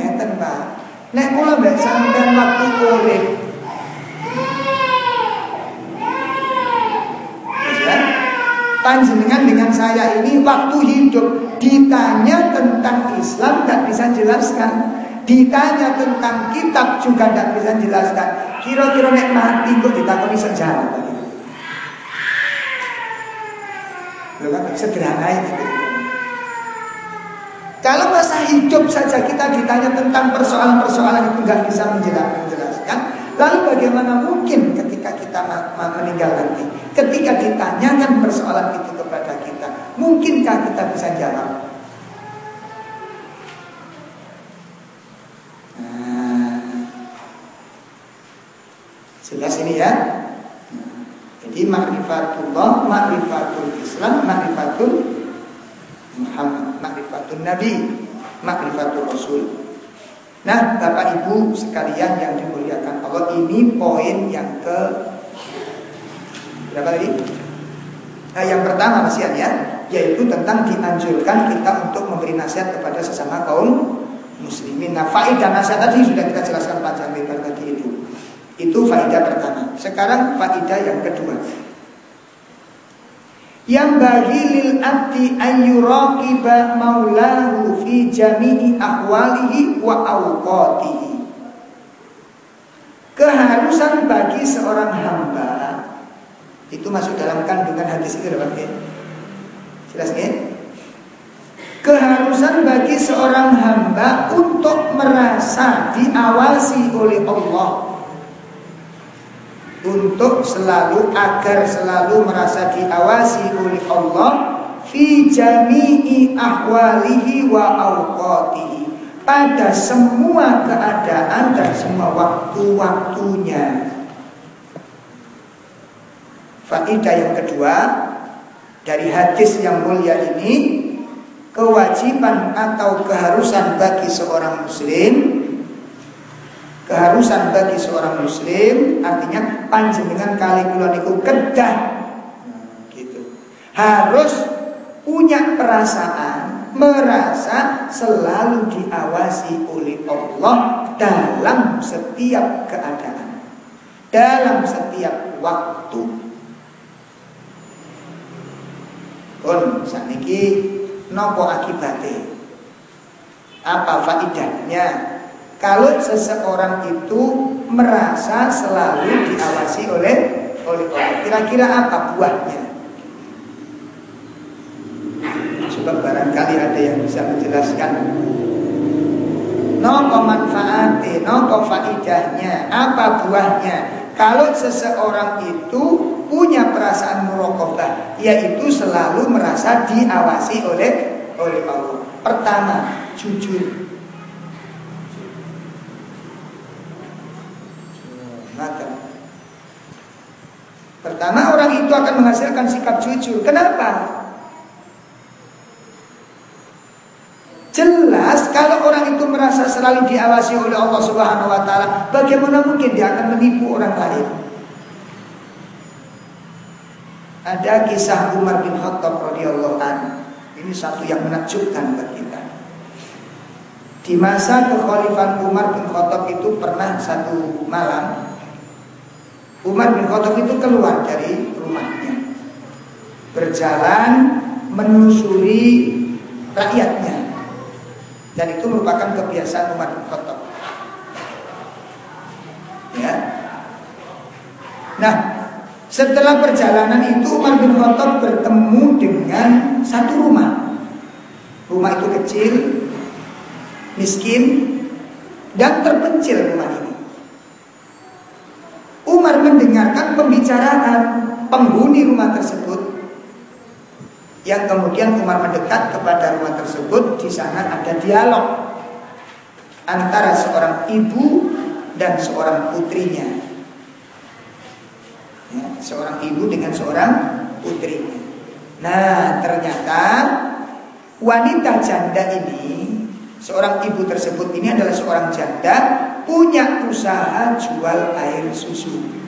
ya Pak. Nek kula mbak sampean waktu urip. Ya, panjenengan dengan saya ini waktu hidup ditanya tentang Islam tidak bisa jelaskan. Ditanya tentang kitab juga tidak bisa jelaskan. Kira-kira nek mati kok ditakoni sejarah. Loh kan sederhana itu. Kalau masa hidup saja kita ditanya tentang persoalan-persoalan itu nggak bisa menjelaskan, lalu bagaimana mungkin ketika kita meninggal nanti? Ketika ditanyakan persoalan itu kepada kita, mungkinkah kita bisa jawab? Nah, jelas ini ya. Jadi ma'rifatullah, ma'rifatul Islam, ma'rifatul Muhammad, ma'rifatul Nabi, ma'rifatul Rasul. Nah, Bapak Ibu sekalian yang dimuliakan Allah, ini poin yang ke berapa tadi? Nah, yang pertama Mas ya, yaitu tentang dianjurkan kita untuk memberi nasihat kepada sesama kaum muslimin. Nah, faidah nasihat tadi sudah kita jelaskan panjang lebar tadi itu. Faidah pertama. Sekarang faidah yang kedua. Yang bagi lil abdi ayyuraqiba maulahu fi jami'i ahwalihi wa awqatihi. Keharusan bagi seorang hamba itu masuk dalam kandungan hadis itu Pak Jelas ya? Keharusan bagi seorang hamba untuk merasa diawasi oleh Allah untuk selalu agar selalu merasa diawasi oleh Allah fi jami'i ahwalihi wa awqatihi pada semua keadaan dan semua waktu-waktunya. Faidah yang kedua dari hadis yang mulia ini kewajiban atau keharusan bagi seorang muslim keharusan bagi seorang muslim artinya panjenengan kali kula niku kedah. Gitu. Harus punya perasaan merasa selalu diawasi oleh Allah dalam setiap keadaan dalam setiap waktu. Pun saniki nopo akibatnya? Apa faidahnya kalau seseorang itu merasa selalu diawasi oleh oleh Allah, kira-kira apa buahnya? Coba barangkali ada yang bisa menjelaskan. Nopo manfaatnya, nopo faidahnya, apa buahnya? Kalau seseorang itu punya perasaan murokobah, yaitu selalu merasa diawasi oleh oleh Allah. Pertama, jujur. Maka Pertama orang itu akan menghasilkan sikap jujur. Kenapa? Jelas kalau orang itu merasa selalu diawasi oleh Allah Subhanahu wa taala, bagaimana mungkin dia akan menipu orang lain? Ada kisah Umar bin Khattab radhiyallahu anhu. Ini satu yang menakjubkan bagi kita. Di masa kekhalifahan Umar bin Khattab itu pernah satu malam Umar bin Khattab itu keluar dari rumahnya. Berjalan menelusuri rakyatnya. Dan itu merupakan kebiasaan Umar bin Khattab. Ya. Nah setelah perjalanan itu Umar bin Khattab bertemu dengan satu rumah. Rumah itu kecil Miskin Dan terpencil rumah ini Umar mendengarkan pembicaraan penghuni rumah tersebut yang kemudian Umar mendekat kepada rumah tersebut di sana ada dialog antara seorang ibu dan seorang putrinya ya, seorang ibu dengan seorang putrinya nah ternyata wanita janda ini seorang ibu tersebut ini adalah seorang janda punya usaha jual air susu.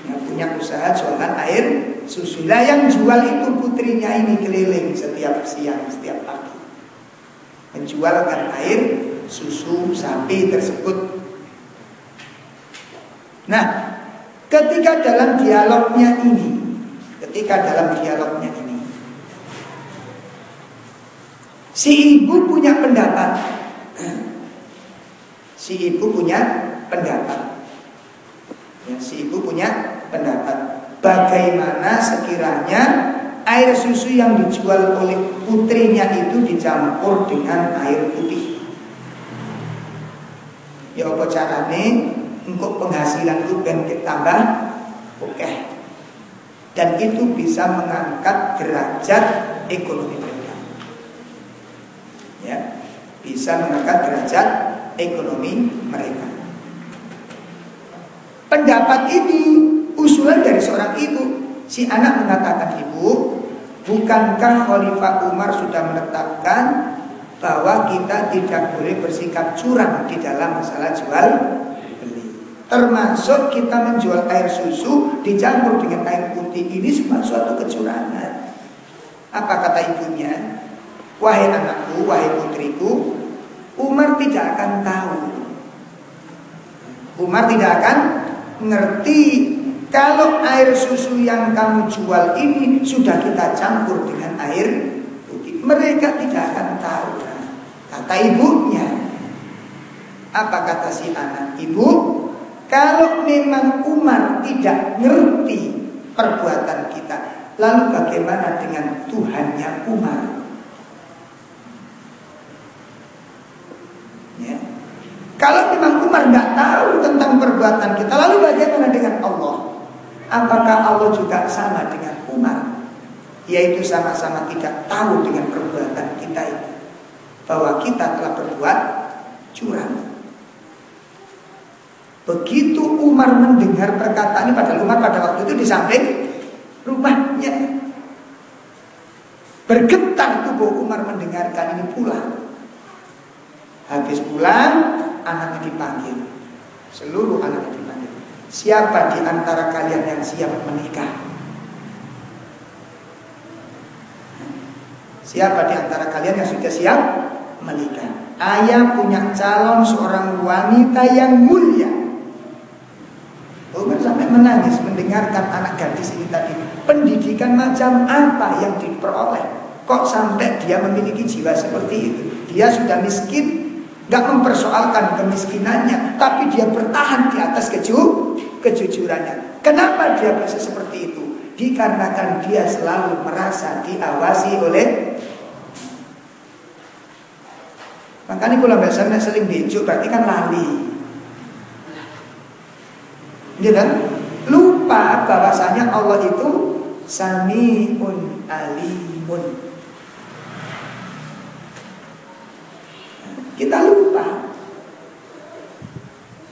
Ya, punya usaha jualan air susu. Lah yang jual itu putrinya ini keliling setiap siang, setiap pagi. Menjualkan air susu sapi tersebut. Nah, ketika dalam dialognya ini, ketika dalam dialognya ini, si ibu punya pendapat si ibu punya pendapat. Ya, si ibu punya pendapat. Bagaimana sekiranya air susu yang dijual oleh putrinya itu dicampur dengan air putih? Ya apa carane untuk penghasilan itu ben tambah oke. Dan itu bisa mengangkat derajat ekonomi mereka. Ya, bisa mengangkat derajat ekonomi mereka. Pendapat ini usulan dari seorang ibu. Si anak mengatakan ibu, bukankah Khalifah Umar sudah menetapkan bahwa kita tidak boleh bersikap curang di dalam masalah jual beli. Termasuk kita menjual air susu dicampur dengan air putih ini semua suatu kecurangan. Apa kata ibunya? Wahai anakku, wahai putriku, Umar tidak akan tahu. Umar tidak akan ngerti kalau air susu yang kamu jual ini sudah kita campur dengan air putih. Mereka tidak akan tahu. Kata ibunya. Apa kata si anak? Ibu, kalau memang Umar tidak ngerti perbuatan kita, lalu bagaimana dengan Tuhannya Umar? Ya. Kalau memang Umar nggak tahu tentang perbuatan kita, lalu bagaimana dengan Allah? Apakah Allah juga sama dengan Umar? Yaitu sama-sama tidak tahu dengan perbuatan kita itu. Bahwa kita telah berbuat curang. Begitu Umar mendengar perkataan ini padahal Umar pada waktu itu di samping rumahnya. Bergetar tubuh Umar mendengarkan ini pulang. Habis pulang, anaknya dipanggil. Seluruh anaknya dipanggil. Siapa di antara kalian yang siap menikah? Siapa di antara kalian yang sudah siap menikah? Ayah punya calon seorang wanita yang mulia. Umar sampai menangis mendengarkan anak gadis ini tadi. Pendidikan macam apa yang diperoleh? Kok sampai dia memiliki jiwa seperti itu? Dia sudah miskin, nggak mempersoalkan kemiskinannya, tapi dia bertahan di atas keju, kejujurannya. Kenapa dia bisa seperti itu? Dikarenakan dia selalu merasa diawasi oleh Makanya kalau biasanya sering dijuk berarti kan lali. Gitu kan? Lupa bahwasanya Allah itu Samiun Alimun. Kita lupa.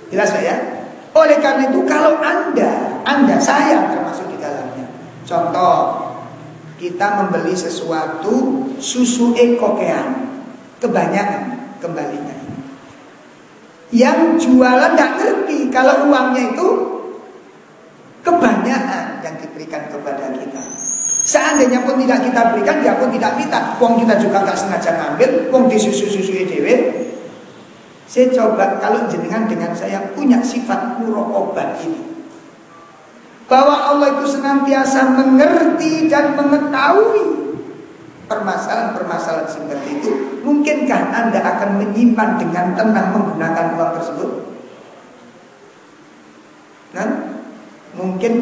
Jelas ya? Oleh karena itu kalau Anda, Anda saya termasuk di dalamnya. Contoh, kita membeli sesuatu susu ekokean kebanyakan kembalinya. Yang jualan tidak ngerti kalau uangnya itu kebanyakan yang diberikan kepada kita. Seandainya pun tidak kita berikan, dia pun tidak minta. Wong kita juga nggak sengaja ngambil, wong disusu-susu dewe. Saya coba kalau jenengan dengan saya punya sifat obat ini. Bahwa Allah itu senantiasa mengerti dan mengetahui permasalahan-permasalahan seperti itu. Mungkinkah Anda akan menyimpan dengan tenang menggunakan uang tersebut? Nah, Mungkin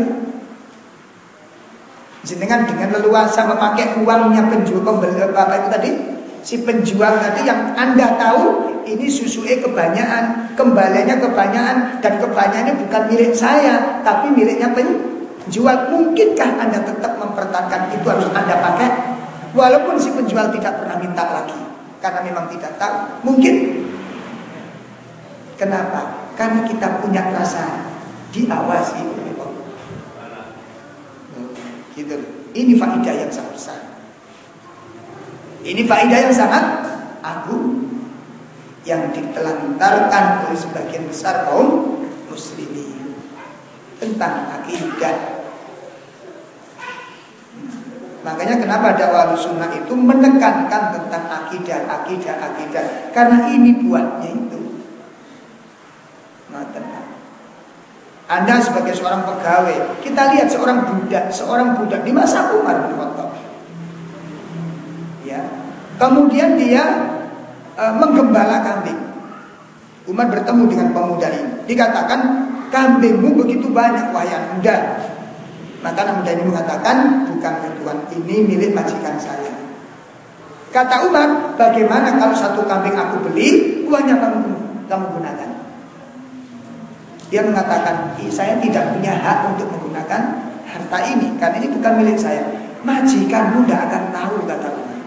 jenengan dengan leluasa memakai uangnya penjual pembeli apa itu tadi? Si penjual tadi yang anda tahu ini susu e kebanyakan kembaliannya kebanyakan dan kebanyakannya bukan milik saya tapi miliknya penjual. Mungkinkah anda tetap mempertahankan itu harus anda pakai? Walaupun si penjual tidak pernah minta lagi karena memang tidak tahu. Mungkin kenapa? Karena kita punya rasa diawasi Gitu. Ini faidah yang sangat besar. Ini faidah yang sangat agung yang ditelantarkan oleh sebagian besar kaum muslimin tentang akidah. Makanya kenapa dakwah sunnah itu menekankan tentang akidah, akidah, akidah. Karena ini buahnya itu. Nah, anda sebagai seorang pegawai, kita lihat seorang budak, seorang budak di masa Umar bin Khattab. Ya. Kemudian dia e, menggembala kambing. Umar bertemu dengan pemuda ini. Dikatakan kambingmu begitu banyak wayang muda. Maka anak muda ini mengatakan bukan ketuan ini milik majikan saya. Kata Umar, bagaimana kalau satu kambing aku beli, uangnya kamu kamu gunakan? Dia mengatakan, saya tidak punya hak untuk menggunakan harta ini karena ini bukan milik saya. Majikanmu tidak akan tahu kata Umar.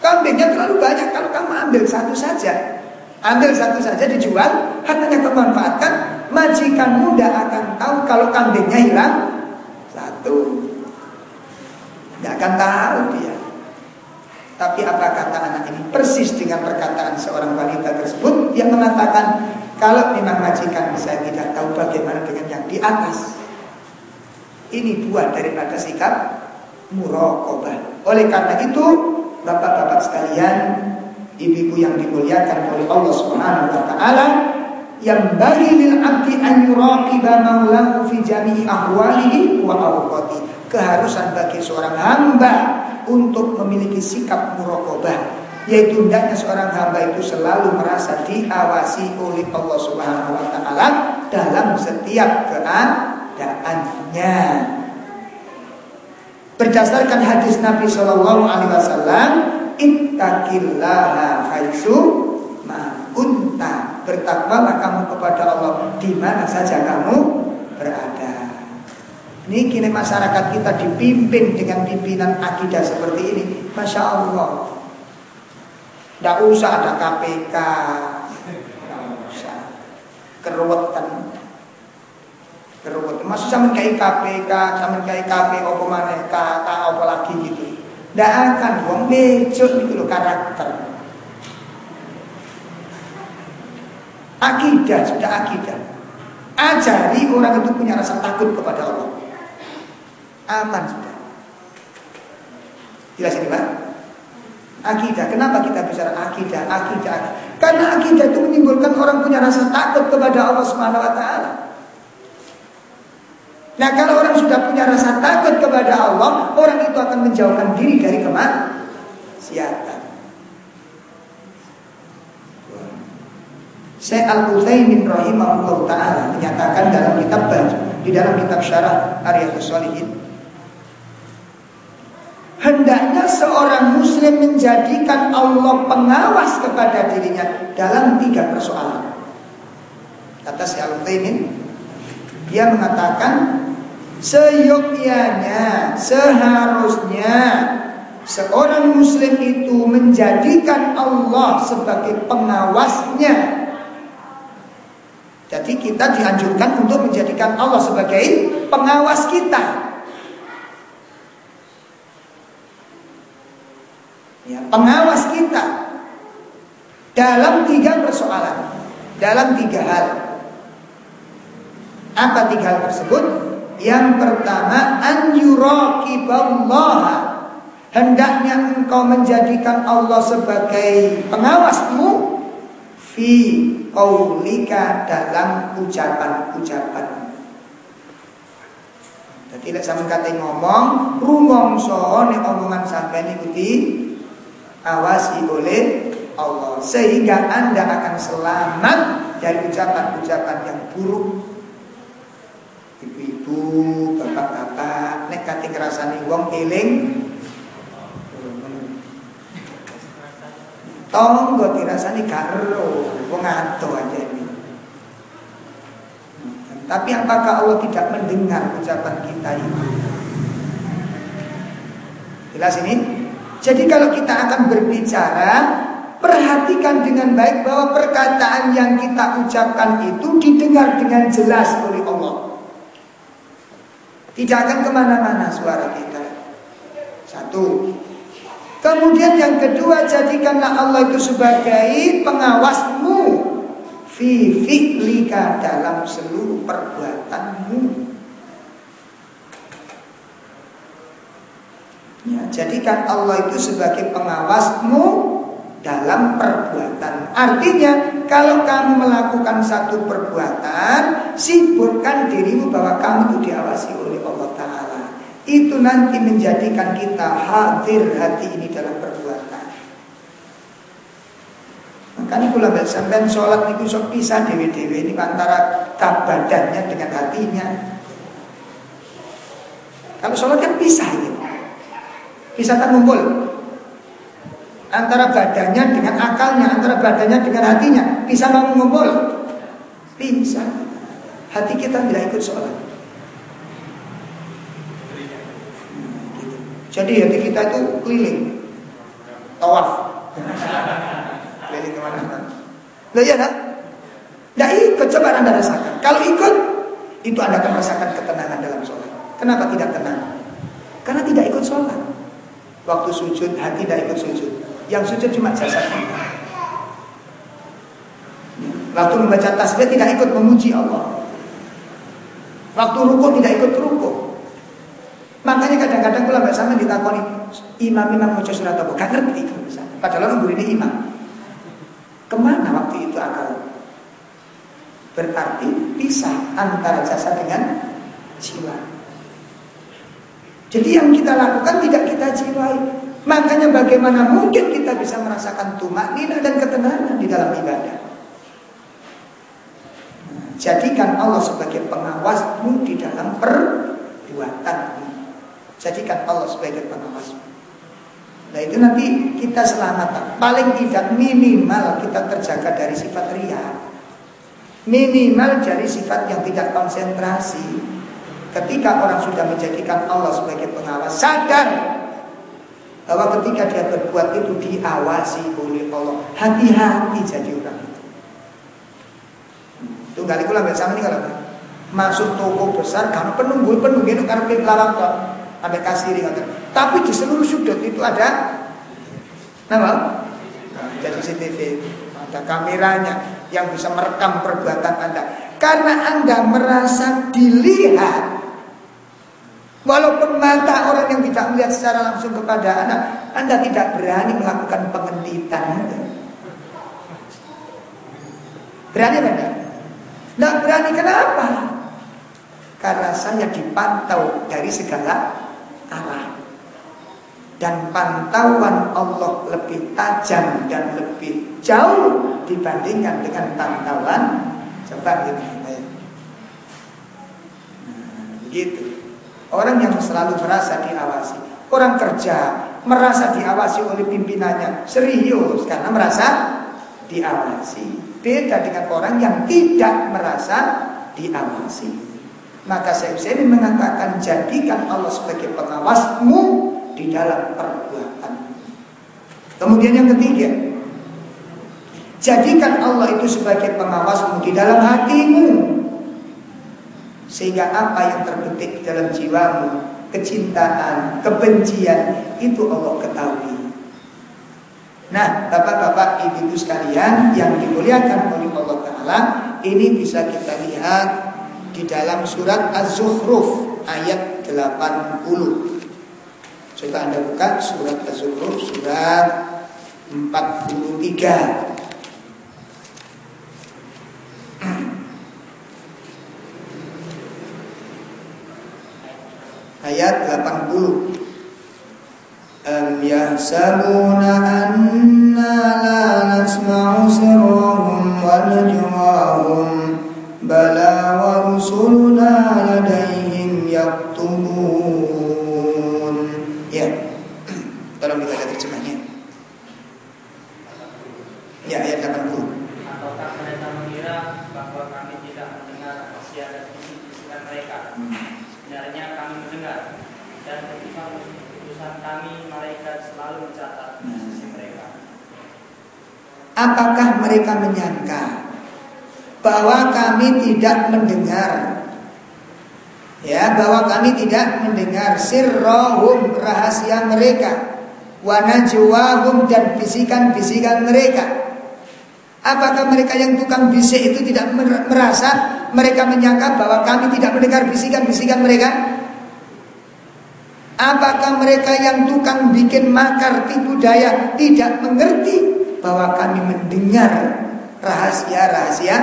Kambingnya terlalu banyak kalau kamu ambil satu saja. Ambil satu saja dijual, hartanya kamu manfaatkan, majikanmu tidak akan tahu kalau kambingnya hilang satu. Tidak akan tahu dia. Tapi apa kata anak ini? Persis dengan perkataan seorang wanita tersebut yang mengatakan kalau memang majikan saya tidak tahu bagaimana dengan yang di atas. Ini buah daripada sikap muraqabah. Oleh karena itu, Bapak-bapak sekalian, ibu-ibu yang dimuliakan oleh Allah Subhanahu wa taala, yang bagi lil abdi an yuraqiba maulahu fi jami'i ahwalihi wa awqati. Keharusan bagi seorang hamba untuk memiliki sikap muraqabah yaitu hendaknya seorang hamba itu selalu merasa diawasi oleh Allah Subhanahu wa taala dalam setiap keadaannya. Berdasarkan hadis Nabi Shallallahu alaihi wasallam, "Ittaqillaha haitsu ma kunta." Bertakwalah kamu kepada Allah di mana saja kamu berada. Ini kini masyarakat kita dipimpin dengan pimpinan akidah seperti ini. Masya Allah. Tidak usah ada KPK Tidak usah. Keruwetan. Keruwetan. Masih sama kayak KPK Sama kayak KP Apa mana KK apa lagi gitu? Tidak akan Wong becut gitu loh karakter. Akidah Sudah akidah. Ajari orang itu punya rasa takut kepada Allah. Aman sudah. Jelas ini Pak Akidah. Kenapa kita bicara akidah? Akidah. Karena akidah itu menimbulkan orang punya rasa takut kepada Allah Subhanahu wa taala. Nah, kalau orang sudah punya rasa takut kepada Allah, orang itu akan menjauhkan diri dari kemaksiatan. Syekh Al-Utsaimin rahimahullah taala menyatakan dalam kitab di dalam kitab Syarah Ariyahus Shalihin Hendaknya seorang muslim menjadikan Allah pengawas kepada dirinya dalam tiga persoalan. Kata si al dia mengatakan seyogyanya, seharusnya seorang muslim itu menjadikan Allah sebagai pengawasnya. Jadi kita dianjurkan untuk menjadikan Allah sebagai pengawas kita. Ya, pengawas kita dalam tiga persoalan, dalam tiga hal. Apa tiga hal tersebut? Yang pertama, an Hendaknya engkau menjadikan Allah sebagai pengawasmu fi qaulika dalam ucapan-ucapan. Jadi tidak sama kata ngomong, rumongso nek omongan sampai ikuti awasi oleh Allah sehingga Anda akan selamat dari ucapan-ucapan yang buruk. Ibu-ibu, bapak-bapak, nek kate wong eling Tonggo dirasani karo wong ado aja ini. Tapi apakah Allah tidak mendengar ucapan kita ini? Jelas ini? Jadi kalau kita akan berbicara, perhatikan dengan baik bahwa perkataan yang kita ucapkan itu didengar dengan jelas oleh Allah. Tidak akan ke mana-mana suara kita. Satu. Kemudian yang kedua, jadikanlah Allah itu sebagai pengawasmu fi dalam seluruh perbuatanmu. Ya, jadikan Allah itu sebagai pengawasmu dalam perbuatan. Artinya, kalau kamu melakukan satu perbuatan, sibukkan dirimu bahwa kamu itu diawasi oleh Allah Ta'ala. Itu nanti menjadikan kita hadir hati ini dalam perbuatan. Makanya pula sampai sholat itu sok pisah dewi-dewi ini antara badannya dengan hatinya. Kalau sholat kan pisah gitu. Bisa terkumpul antara badannya dengan akalnya, antara badannya dengan hatinya. Bisa mengumpul? Bisa. Hati kita tidak ikut sholat. Jadi hati kita itu keliling, tawaf, keliling ke mana-mana. Nah iya tak? Tidak ikut, coba anda rasakan. Kalau ikut, itu anda akan merasakan ketenangan dalam sholat. Kenapa tidak tenang? Karena tidak ikut sholat. Waktu sujud hati tidak ikut sujud. Yang sujud cuma jasad kita. Waktu membaca tasbih tidak ikut memuji Allah. Waktu ruku tidak ikut ruku. Makanya kadang-kadang kalau nggak sama ditakoni imam-imam mau surat apa? Gak ngerti itu Padahal orang ini imam. Ke mana waktu itu akal? Berarti pisah antara jasa dengan jiwa. Jadi yang kita lakukan tidak kita jiwai. Makanya bagaimana mungkin kita bisa merasakan tumak nina dan ketenangan di dalam ibadah. Jadikan Allah sebagai pengawasmu di dalam perbuatanmu. Jadikan Allah sebagai pengawasmu. Nah itu nanti kita selamat. Paling tidak minimal kita terjaga dari sifat ria. Minimal dari sifat yang tidak konsentrasi Ketika orang sudah menjadikan Allah sebagai pengawas Sadar bahwa ketika dia berbuat itu diawasi oleh Allah Hati-hati jadi orang itu Tunggal itu lah sama ini kalau Masuk toko besar kamu penunggu penunggu itu karena lawang kok Sampai kasir Tapi di seluruh sudut itu ada Nama? Jadi CCTV Ada kameranya yang bisa merekam perbuatan Anda. Karena Anda merasa dilihat. Walaupun mata orang yang tidak melihat secara langsung kepada Anda, Anda tidak berani melakukan pengentitan. Berani apa Tidak berani kenapa? Karena saya dipantau dari segala arah. Dan pantauan Allah lebih tajam dan lebih jauh dibandingkan dengan pantauan coba gitu nah, begitu orang yang selalu merasa diawasi. Orang kerja merasa diawasi oleh pimpinannya. Serius karena merasa diawasi. Beda dengan orang yang tidak merasa diawasi. Maka saya ini mengatakan jadikan Allah sebagai pengawasmu di dalam perbuatan. Kemudian yang ketiga Jadikan Allah itu sebagai pengawasmu di dalam hatimu. Sehingga apa yang terbetik dalam jiwamu, kecintaan, kebencian, itu Allah ketahui. Nah, bapak-bapak, ibu-ibu sekalian yang dimuliakan oleh Allah Ta'ala, ini bisa kita lihat di dalam surat Az-Zukhruf ayat 80. Coba Anda buka surat Az-Zukhruf surat 43. Ayat 80 Am yahsabuna anna la nasma'u sirrahum wa najwahum. Bala wa rusuluna ladaihim yaktubun ya tolong kita terjemahnya ya ayat 80 Ataukah mereka mengira bahwa kami tidak mendengar wasiat dan bisikan mereka? Hmm. Sebenarnya kami mendengar dan keputusan kami malaikat selalu mencatat sisi mereka. Apakah mereka menyangka bahwa kami tidak mendengar ya bahwa kami tidak mendengar sirrohum rahasia mereka wanajwahum dan bisikan-bisikan mereka apakah mereka yang tukang bisik itu tidak merasa mereka menyangka bahwa kami tidak mendengar bisikan-bisikan mereka? Apakah mereka yang tukang bikin makar tipu daya tidak mengerti bahwa kami mendengar rahasia-rahasia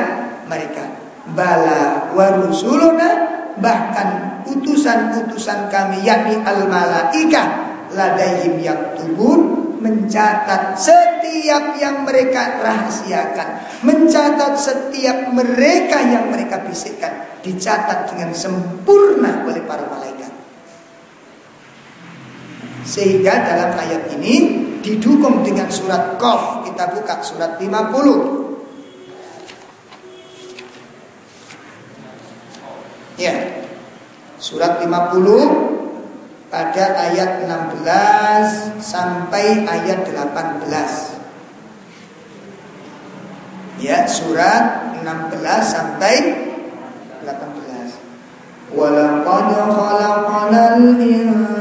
mereka? Bala wa rusuluna bahkan utusan-utusan kami yakni al-malaikah ladaihim yaktubun mencatat setiap yang mereka rahasiakan, mencatat setiap mereka yang mereka bisikkan, dicatat dengan sempurna oleh para malaikat. Sehingga dalam ayat ini didukung dengan surat Qaf. Kita buka surat 50. Ya. Surat 50 pada ayat 16 sampai ayat 18. Ya, surat 16 sampai 18. Walaqad khalaqnal insana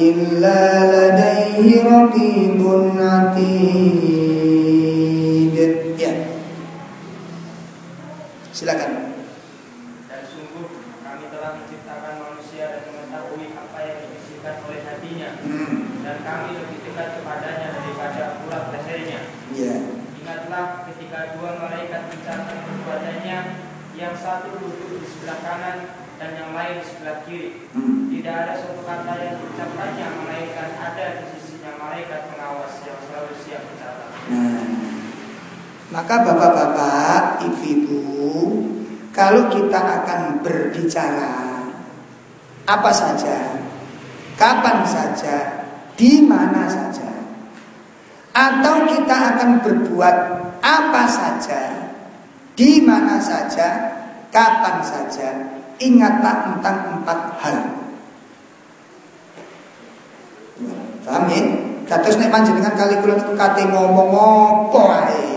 إلا لديه رقيب عتيد ya. silakan Dan sungguh kami telah menciptakan manusia dan mengetahui apa yang dibisikkan oleh hatinya hmm. dan kami lebih dekat kepadanya daripada urat lehernya. ya Ingatlah ketika dua malaikat mencatat perbuatannya yang satu duduk di sebelah kanan dan yang lain di sebelah kiri. hmm. Tidak ada suatu kata yang diucapkannya melainkan ada di sisinya malaikat pengawas yang selalu siap mencatat. Nah, maka bapak-bapak, ibu-ibu, kalau kita akan berbicara apa saja, kapan saja, di mana saja, atau kita akan berbuat apa saja, di mana saja, kapan saja, ingatlah tentang empat hal. Paham ya? Dados nek panjenengan kali kula niku kate ngomong apa ae.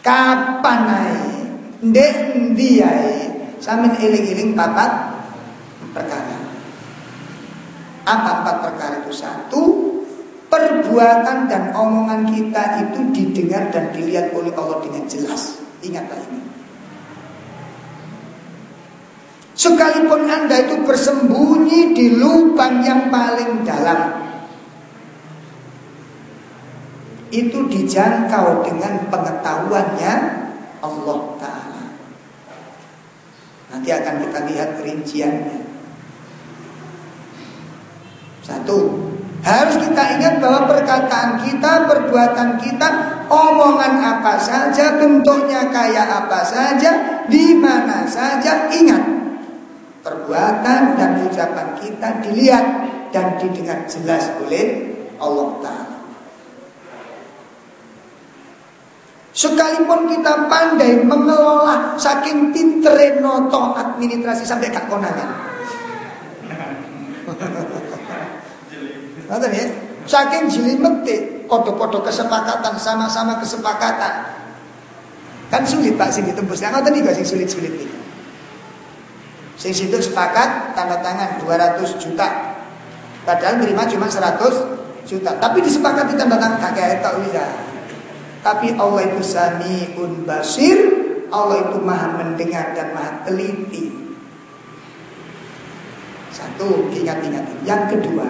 Kapan ae? Ndek endi ae? Sampeyan eling-eling papat perkara. Apa empat perkara itu? Satu, perbuatan dan omongan kita itu didengar dan dilihat oleh Allah dengan jelas. Ingatlah ini. Sekalipun Anda itu bersembunyi di lubang yang paling dalam Itu dijangkau dengan pengetahuannya Allah Ta'ala. Nanti akan kita lihat rinciannya. Satu Harus kita ingat bahwa perkataan kita, perbuatan kita, omongan apa saja, bentuknya kayak apa saja, di mana saja, ingat perbuatan dan ucapan kita dilihat dan didengar jelas oleh Allah Ta'ala. Sekalipun kita pandai mengelola saking pintere noto administrasi sampai gak konangan. Ngoten ya. Saking jelimet podo-podo kesepakatan sama-sama kesepakatan. Kan sulit Pak sing ditembus. Ngoten iki sing sulit-sulit iki. Sing situ sepakat tanda tangan 200 juta. Padahal nerima cuma 100 juta. Tapi disepakati tanda tangan kakek tak bisa. Tapi Allah itu samiun basir. Allah itu maha mendengar dan maha teliti. Satu, ingat-ingat. Yang kedua,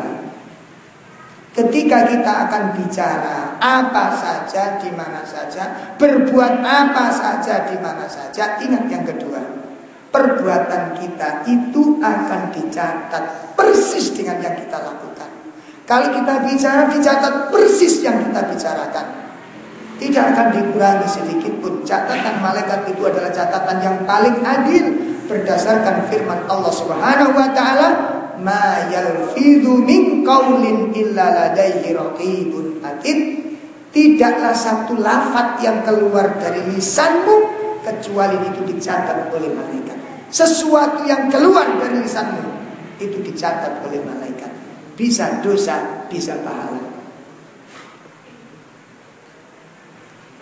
ketika kita akan bicara apa saja, di mana saja, berbuat apa saja, di mana saja, ingat yang kedua, perbuatan kita itu akan dicatat persis dengan yang kita lakukan. Kalau kita bicara, dicatat persis yang kita bicarakan. Tidak akan dikurangi sedikit pun. Catatan malaikat itu adalah catatan yang paling adil berdasarkan firman Allah Subhanahu wa taala, "Ma yalfidhu min qaulin illa ladaihi raqibun atid." Tidaklah satu lafat yang keluar dari lisanmu kecuali itu dicatat oleh malaikat. Sesuatu yang keluar dari lisanmu itu dicatat oleh malaikat. Bisa dosa, bisa pahala.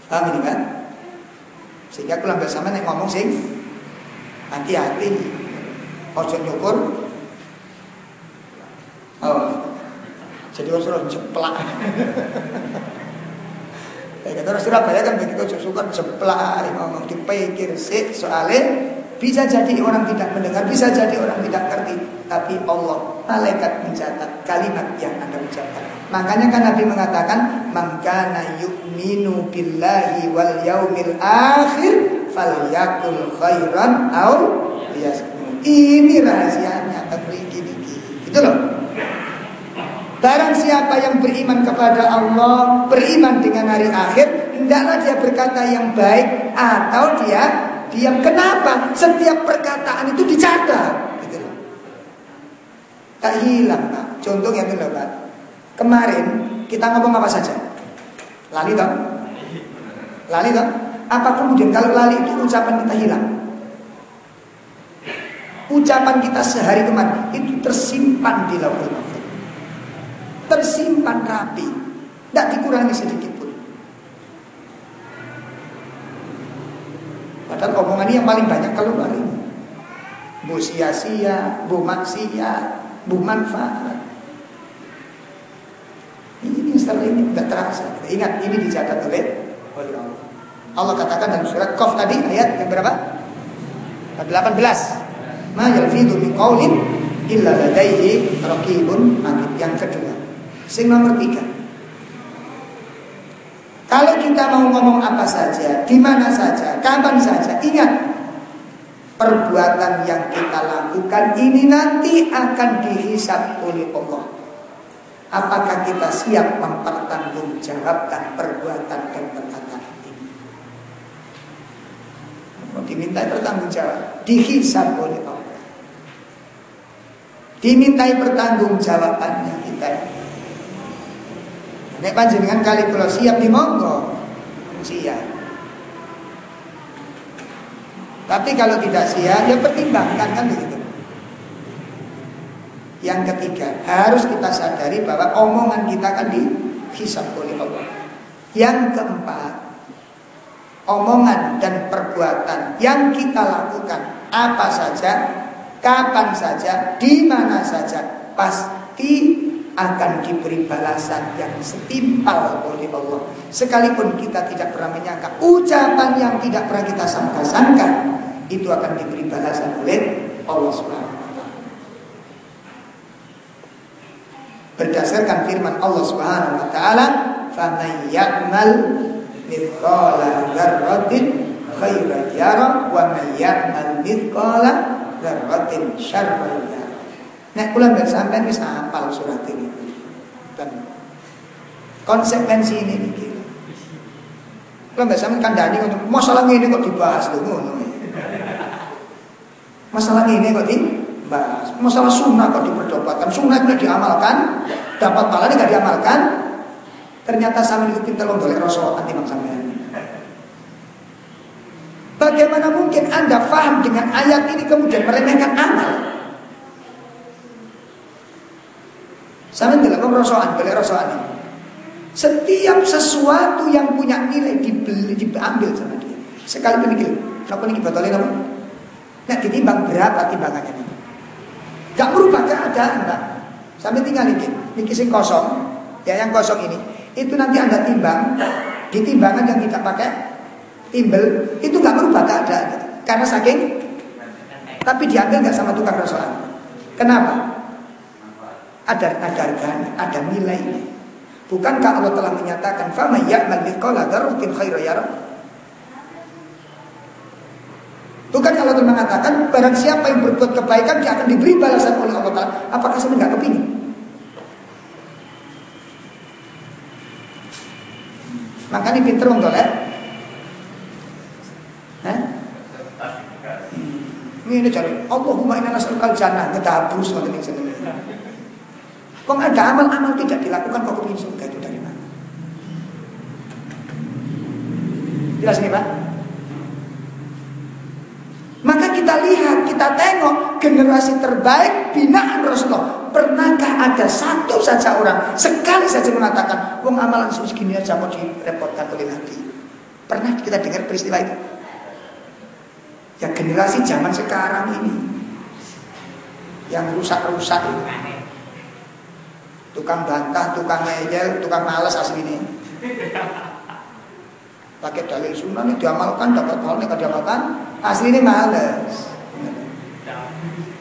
Paham ini kan? Sehingga aku lambat sama nek ngomong sing hati-hati. Ojo nyukur. Oh. Jadi orang jeplak. Ya kata orang Surabaya kan begitu suka jeplak ngomong dipikir sih soalnya bisa jadi orang tidak mendengar, bisa jadi orang tidak ngerti. Tapi Allah, malaikat mencatat kalimat yang Anda ucapkan. Makanya kan Nabi mengatakan, "Mangkana yu'minu billahi wal yaumil akhir falyakul khairan aw liyasmut." Ini rahasianya terperinci Itu loh. Barang siapa yang beriman kepada Allah, beriman dengan hari akhir, hendaklah dia berkata yang baik atau dia diam. Kenapa? Setiap perkataan itu dicatat. Gitu Tak hilang, Pak. Contohnya itu loh, Pak. Kemarin kita ngomong apa saja? Lali toh? Lali toh? Apa kemudian kalau lali itu ucapan kita hilang? Ucapan kita sehari kemarin itu tersimpan di lauhul. Tersimpan rapi. Tidak dikurangi sedikit Padahal ini yang paling banyak keluar ini. Bu sia-sia, bu maksiat, bu manfaat. Ini setelah ini tidak terasa. Ingat ini dicatat oleh Allah. Allah katakan dalam surat Qaf tadi ayat yang berapa? 18. Ma yalfidu min qaulin illa ladaihi raqibun atid. Yang kedua. Sing nomor tiga. Kalau kita mau ngomong apa saja, di mana saja, kapan saja, ingat perbuatan yang kita lakukan ini nanti akan dihisap oleh Allah. Apakah kita siap mempertanggungjawabkan perbuatan dan perkataan ini? Mau dimintai pertanggungjawab, dihisap oleh Allah. Dimintai pertanggungjawabannya kita. Nek panjenengan kali kalau siap di monggo siap. Tapi kalau tidak siap ya pertimbangkan kan begitu. Yang ketiga, harus kita sadari bahwa omongan kita akan dihisap oleh Allah. Yang keempat, omongan dan perbuatan yang kita lakukan apa saja, kapan saja, di mana saja, pasti akan diberi balasan yang setimpal oleh Allah. Sekalipun kita tidak pernah menyangka ucapan yang tidak pernah kita sangka-sangka itu akan diberi balasan oleh Allah Subhanahu wa taala. Berdasarkan firman Allah Subhanahu wa taala, "Faman ya'mal mithqala dzarratin khairan yara wa man ya'mal mithqala dzarratin syarran yara." Nek kula nggak sampai bisa hafal surat ini. Dan konsekuensi ini nih. Kula nggak sampai kandani untuk masalah ini kok dibahas loh ngono. Masalah ini kok dibahas. Masalah sunnah kok diperdebatkan. Sunnah itu diamalkan, dapat pahala nggak diamalkan. Ternyata sama itu pintar oleh Rasul anti sampean. Bagaimana mungkin Anda faham dengan ayat ini kemudian meremehkan amal? Sama dalam rosoan, boleh rosoan ini. Setiap sesuatu yang punya nilai dibeli, diambil sama dia. Sekali mikir, kenapa ini batalin apa? Nah, ditimbang berapa timbangannya ini? Gak berubah keadaan, Pak. Sampai tinggal ini, ini kosong, ya yang kosong ini, itu nanti anda timbang, di timbangan yang kita pakai, timbel, itu gak berubah keadaan. Karena saking, tapi diambil gak sama tukang rosoan. Kenapa? Ada ada nilainya. Bukankah Allah telah menyatakan fama ya'mal mithqala dzarratin khairan yarah? Bukan kalau telah mengatakan barang siapa yang berbuat kebaikan dia akan diberi balasan oleh Allah Taala. Apakah saya nggak kepingin? Makanya pinter wong dolet. Hah? Ini cari Allahumma inna nas'aluka al-jannah, ngedabrus ngoten iki Kok ada amal-amal tidak dilakukan kok kepingin surga itu dari mana? Jelas ini Pak? Maka kita lihat, kita tengok generasi terbaik binaan Rasulullah. Pernahkah ada satu saja orang sekali saja mengatakan, "Wong amalan segini aja mau direpotkan oleh Nabi." Pernah kita dengar peristiwa itu? Ya generasi zaman sekarang ini yang rusak-rusak itu tukang bantah, tukang ngeyel, tukang males asli ini. Pakai dalil sunnah ini diamalkan, dapat pahala ini diamalkan, asli ini males.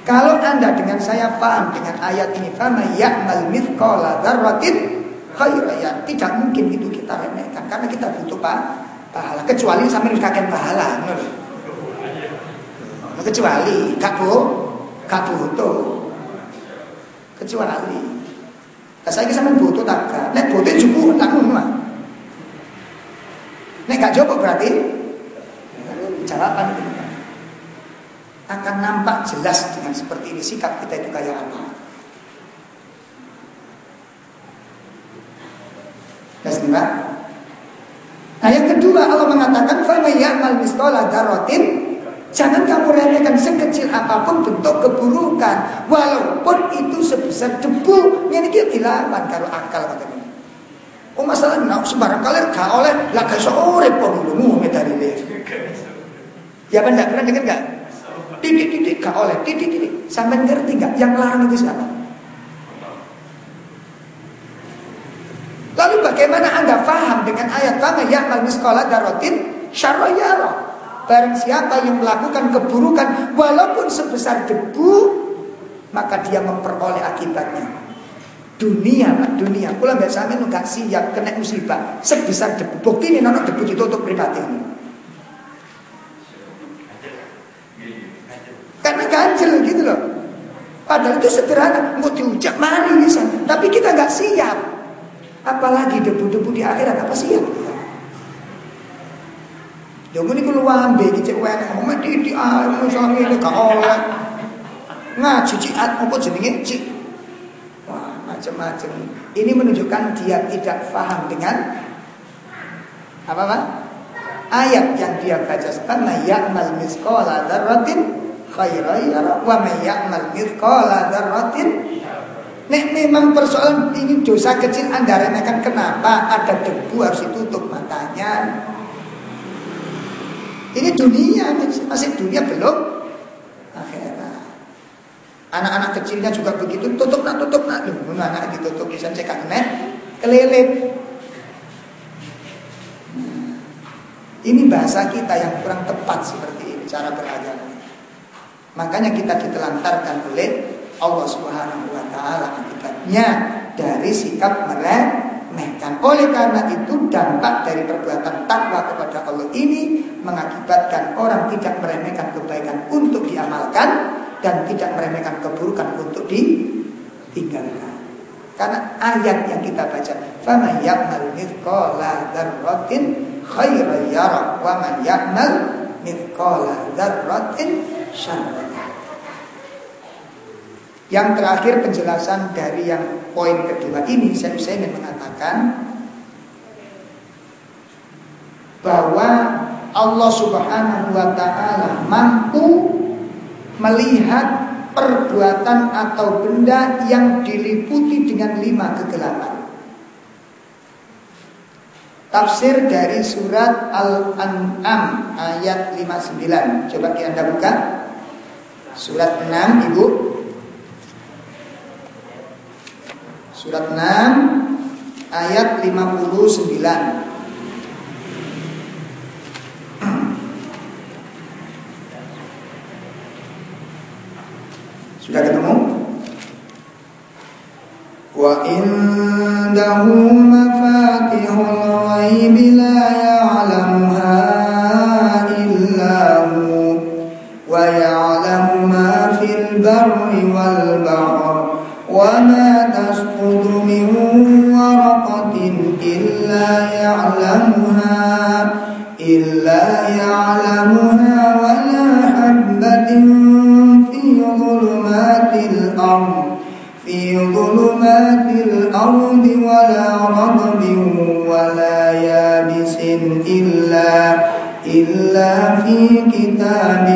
Kalau anda dengan saya paham dengan ayat ini, fama ya'mal mithqala dzarratin khairaya, tidak mungkin itu kita remehkan karena kita butuh pak pahala. Kecuali sampai kakek pahala, kecuali gak bu, gak kecuali Saya sampean butuh tak gak? Nek butuh cukup tak ngono Nek gak cukup berarti jawaban akan nampak jelas dengan seperti ini sikap kita itu kayak apa. Ya sembah. Nah yang kedua Allah mengatakan fa may ya'mal misqala dzarratin Jangan kamu remehkan sekecil apa pun bentuk keburukan, walaupun itu sebesar debu. Ini dia dilawan karo akal katanya. Oh masalah nak sembarang kalian gak oleh iso urip kok dulu dari Ya kan enggak pernah dengar enggak? Titik titik gak oleh, titik titik. Sampai ngerti enggak yang larang itu siapa? Lalu bagaimana anda paham dengan ayat Fama ya'mal miskola darotin syarroyaro Barang siapa yang melakukan keburukan walaupun sebesar debu, maka dia memperoleh akibatnya. Dunia, dunia. Kula mbak sami nggak siap kena musibah sebesar debu. Bukti ini nono debu ditutup pribadi ini. Karena ganjel gitu loh. Padahal itu sederhana, mau diucap mari bisa. Tapi kita nggak siap. Apalagi debu-debu di akhirat apa siap? Ya ngene iku luwambe iki cek enek omah di ah suami ini gak oleh. Ngaji ciat apa jenenge cik. Wah, macam-macam. Ini menunjukkan dia tidak paham dengan apa Pak? Ayat yang dia baca sekarang ya'mal misqala dzarratin khairan yara wa may ya'mal mithqala dzarratin Nek memang persoalan ini dosa kecil Anda remehkan kenapa ada debu harus ditutup matanya ini dunia, masih dunia belum akhirat. Anak-anak kecilnya juga begitu, tutup nak, tutup nak. Loh, anak ditutup bisa cekak nek, kelilit. Nah, ini bahasa kita yang kurang tepat seperti ini cara beragama. Makanya kita ditelantarkan oleh Allah Subhanahu wa taala akibatnya dari sikap mereka meremehkan. Oleh karena itu dampak dari perbuatan takwa kepada Allah ini mengakibatkan orang tidak meremehkan kebaikan untuk diamalkan dan tidak meremehkan keburukan untuk ditinggalkan. Karena ayat yang kita baca, "Faman ya'mal mithqala dzarratin khairan yara wa man ya'mal mithqala dzarratin yang terakhir penjelasan dari yang poin kedua ini saya, ingin mengatakan bahwa Allah Subhanahu wa taala mampu melihat perbuatan atau benda yang diliputi dengan lima kegelapan. Tafsir dari surat Al-An'am ayat 59. Coba kita buka. Surat 6 Ibu Surat 6 ayat 59. Sudah ketemu? Wa indahu mafatihul ghaib la إلا يعلمها إلا يعلمها ولا حبة في ظلمات الأرض في ظلمات الأرض ولا رطب ولا يابس إلا إلا في كتاب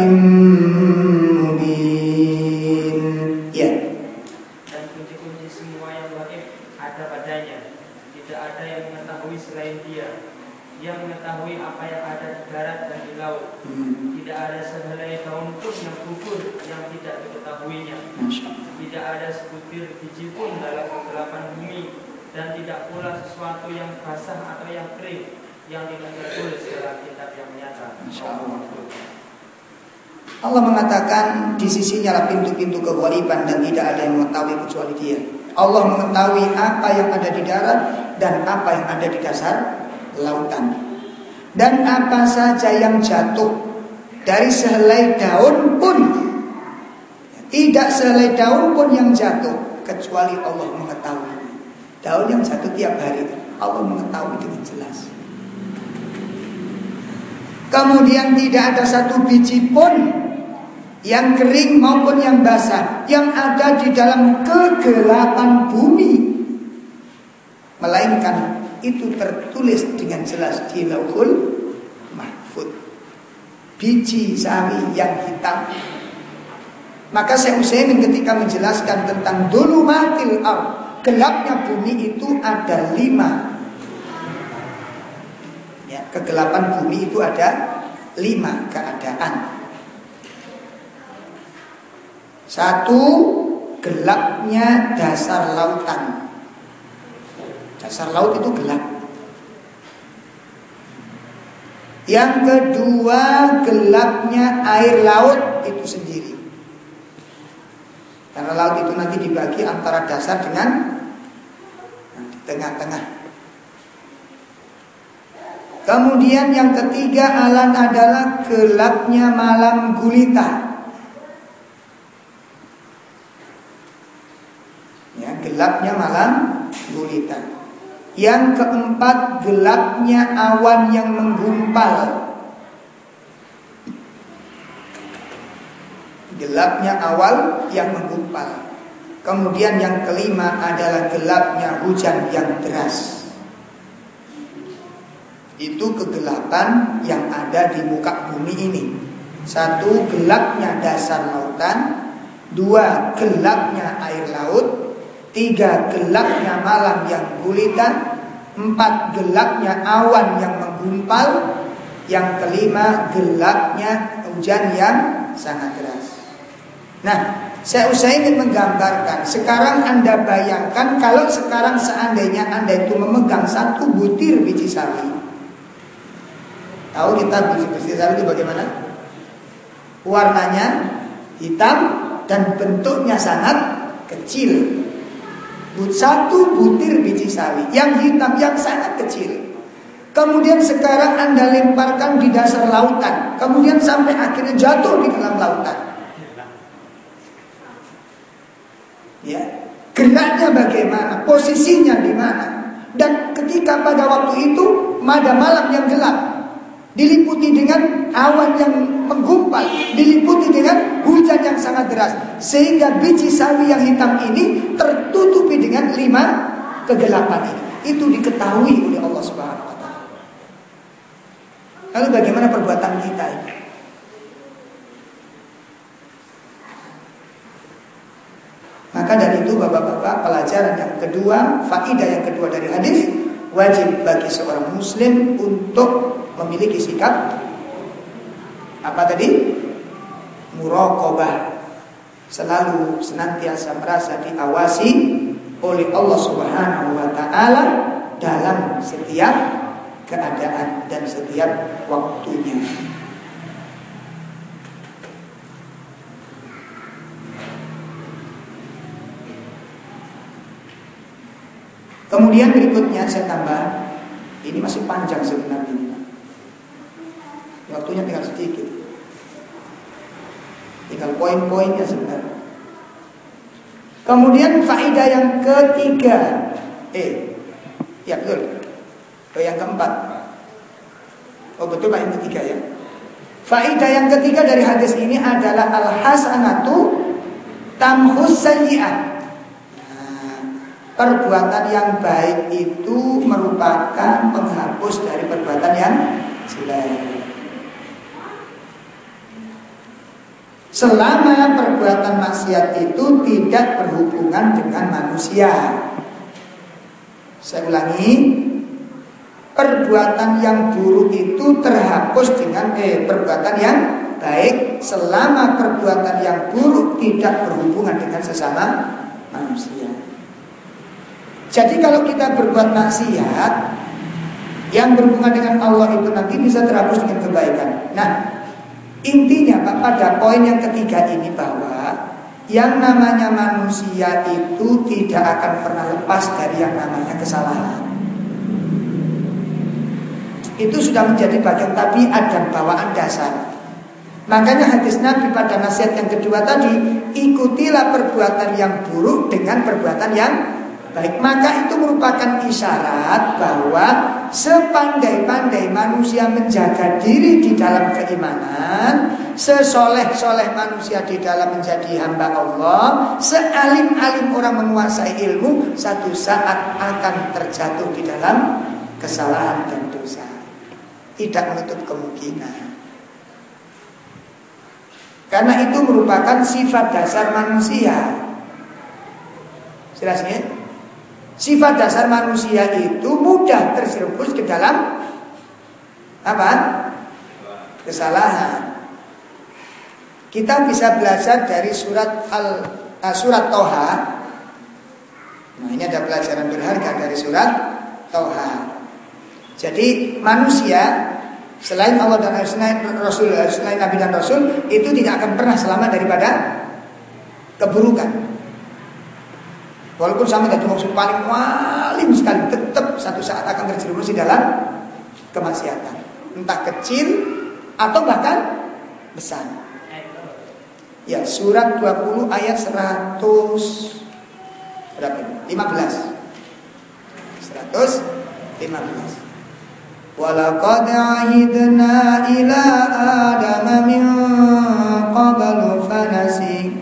Allah mengatakan di sisinya lah pintu-pintu kewaliban dan tidak ada yang mengetahui kecuali dia. Allah mengetahui apa yang ada di darat dan apa yang ada di dasar lautan. Dan apa saja yang jatuh dari sehelai daun pun tidak sehelai daun pun yang jatuh kecuali Allah mengetahui. Daun yang jatuh tiap hari Allah mengetahui dengan jelas. Kemudian tidak ada satu biji pun yang kering maupun yang basah yang ada di dalam kegelapan bumi melainkan itu tertulis dengan jelas di lauhul mahfud biji sawi yang hitam. Maka saya Utsaimin ketika menjelaskan tentang dulu matil ar, gelapnya bumi itu ada lima. Ya, kegelapan bumi itu ada lima keadaan. Satu, gelapnya dasar lautan. Dasar laut itu gelap. Yang kedua, gelapnya air laut itu sendiri. Karena laut itu nanti dibagi antara dasar dengan tengah-tengah. Kemudian yang ketiga alam adalah gelapnya malam gulita. Ya, gelapnya malam gulita. Yang keempat gelapnya awan yang menggumpal Gelapnya awal yang menggumpal Kemudian yang kelima adalah gelapnya hujan yang deras. Itu kegelapan yang ada di muka bumi ini. Satu gelapnya dasar lautan. Dua gelapnya air laut. Tiga gelapnya malam yang gulita Empat gelapnya awan yang menggumpal. Yang kelima gelapnya hujan yang sangat deras. Nah saya usah ingin menggambarkan Sekarang anda bayangkan Kalau sekarang seandainya anda itu memegang Satu butir biji sawi Tahu kita biji sawi itu bagaimana? Warnanya hitam Dan bentuknya sangat kecil satu butir biji sawi yang hitam yang sangat kecil. Kemudian sekarang Anda lemparkan di dasar lautan, kemudian sampai akhirnya jatuh di dalam lautan. Ya, geraknya bagaimana, posisinya di mana? Dan ketika pada waktu itu pada malam yang gelap, diliputi dengan awan yang menggumpal, diliputi dengan hujan yang sangat deras, sehingga biji sawi yang hitam ini tertutupi dengan lima kegelapan ini. Itu diketahui oleh Allah Subhanahu wa taala. Lalu bagaimana perbuatan kita ini? Maka dari itu Bapak-bapak pelajaran yang kedua, faidah yang kedua dari hadis wajib bagi seorang muslim untuk memiliki sikap apa tadi? Muraqabah. Selalu senantiasa merasa diawasi oleh Allah Subhanahu wa taala dalam setiap keadaan dan setiap waktunya. Kemudian berikutnya saya tambah Ini masih panjang sebenarnya Waktunya tinggal sedikit. Tinggal poin-poinnya sebenarnya. Kemudian faedah yang ketiga. Eh, ya betul. Oh, yang keempat. Oh betul pak yang ketiga ya. Faedah yang ketiga dari hadis ini adalah al-hasanatu tamhus sayyi'ah. Perbuatan yang baik itu merupakan penghapus dari perbuatan yang jelek. Selama perbuatan maksiat itu tidak berhubungan dengan manusia Saya ulangi Perbuatan yang buruk itu terhapus dengan eh, perbuatan yang baik Selama perbuatan yang buruk tidak berhubungan dengan sesama manusia Jadi kalau kita berbuat maksiat Yang berhubungan dengan Allah itu nanti bisa terhapus dengan kebaikan Nah Intinya Pak pada poin yang ketiga ini bahwa yang namanya manusia itu tidak akan pernah lepas dari yang namanya kesalahan. Itu sudah menjadi bagian tabiat dan bawaan dasar. Makanya hadis Nabi pada nasihat yang kedua tadi Ikutilah perbuatan yang buruk dengan perbuatan yang baik Maka itu merupakan isyarat bahwa Sepandai-pandai manusia menjaga diri di dalam keimanan Sesoleh-soleh manusia di dalam menjadi hamba Allah Sealim-alim orang menguasai ilmu Satu saat akan terjatuh di dalam kesalahan dan dosa Tidak menutup kemungkinan Karena itu merupakan sifat dasar manusia. Jelas ya? Sifat dasar manusia itu mudah terjerumus ke dalam apa? Kesalahan. Kita bisa belajar dari surat al uh, surat Toha. Nah ini ada pelajaran berharga dari surat Toha. Jadi manusia Selain Allah dan Rasul, selain Nabi dan Rasul itu tidak akan pernah selamat daripada keburukan. Walaupun sama dari maksud paling walim sekali, tetap satu saat akan terjerumus di dalam kemaksiatan, entah kecil atau bahkan besar. Ya, surat 20 ayat 100 berapa ini? 15. 115. ولقد عهدنا إلى آدم من قبل فنسي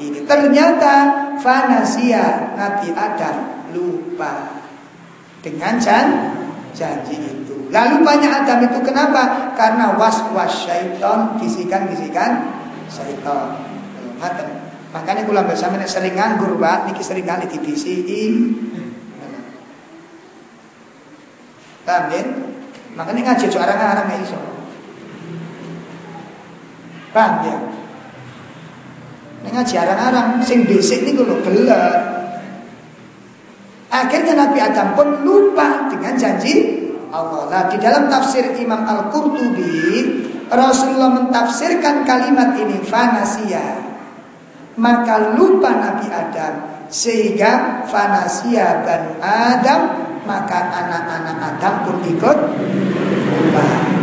ini. Ternyata fanasia Nabi Adam lupa dengan jan, janji itu. Lalu banyak Adam itu kenapa? Karena was-was syaitan, bisikan-bisikan syaitan. Makanya kula bersama sering nganggur, Pak, niki sering kali dibisiki. Paham ya? Makanya ngaji nggak iso. Paham ya? Ngaji arang-arang sing basic ini kalau gelar. Akhirnya Nabi Adam pun lupa dengan janji Allah. Nah, di dalam tafsir Imam Al-Qurtubi, Rasulullah mentafsirkan kalimat ini fanasia. Maka lupa Nabi Adam sehingga fanasia Banu Adam maka anak-anak Adam pun ikut lupa.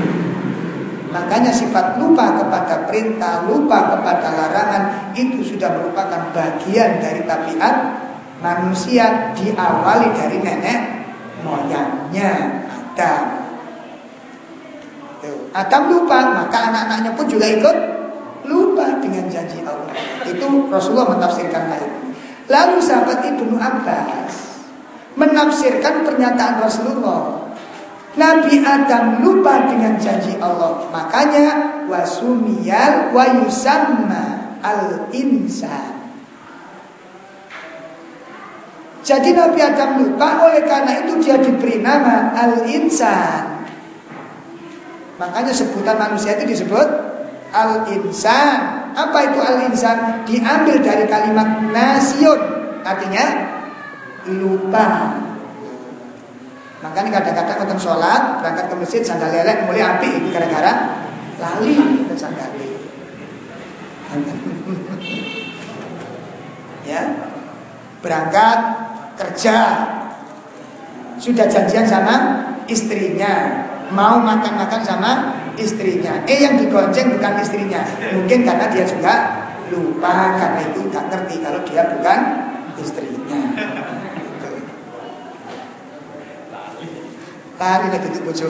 Makanya sifat lupa kepada perintah, lupa kepada larangan itu sudah merupakan bagian dari tabiat manusia diawali dari nenek moyangnya Adam. Adam lupa, maka anak-anaknya pun juga ikut lupa dengan janji Allah. Itu Rasulullah mentafsirkan ayat ini. Lalu sahabat Ibnu Abbas menafsirkan pernyataan Rasulullah. Nabi Adam lupa dengan janji Allah. Makanya wasumiyal wa yusamma al insan. Jadi Nabi Adam lupa oleh karena itu dia diberi nama al insan. Makanya sebutan manusia itu disebut al insan. Apa itu al insan? Diambil dari kalimat nasion. Artinya lupa. Makanya kadang-kadang nonton sholat, berangkat ke masjid, sandal lelek, mulai api gara-gara lali dan sandal. Ya, berangkat kerja, sudah janjian sama istrinya, mau makan-makan sama istrinya. Eh yang digonceng bukan istrinya, mungkin karena dia juga lupa karena itu nggak ngerti kalau dia bukan istrinya. Lagi tutup bojo.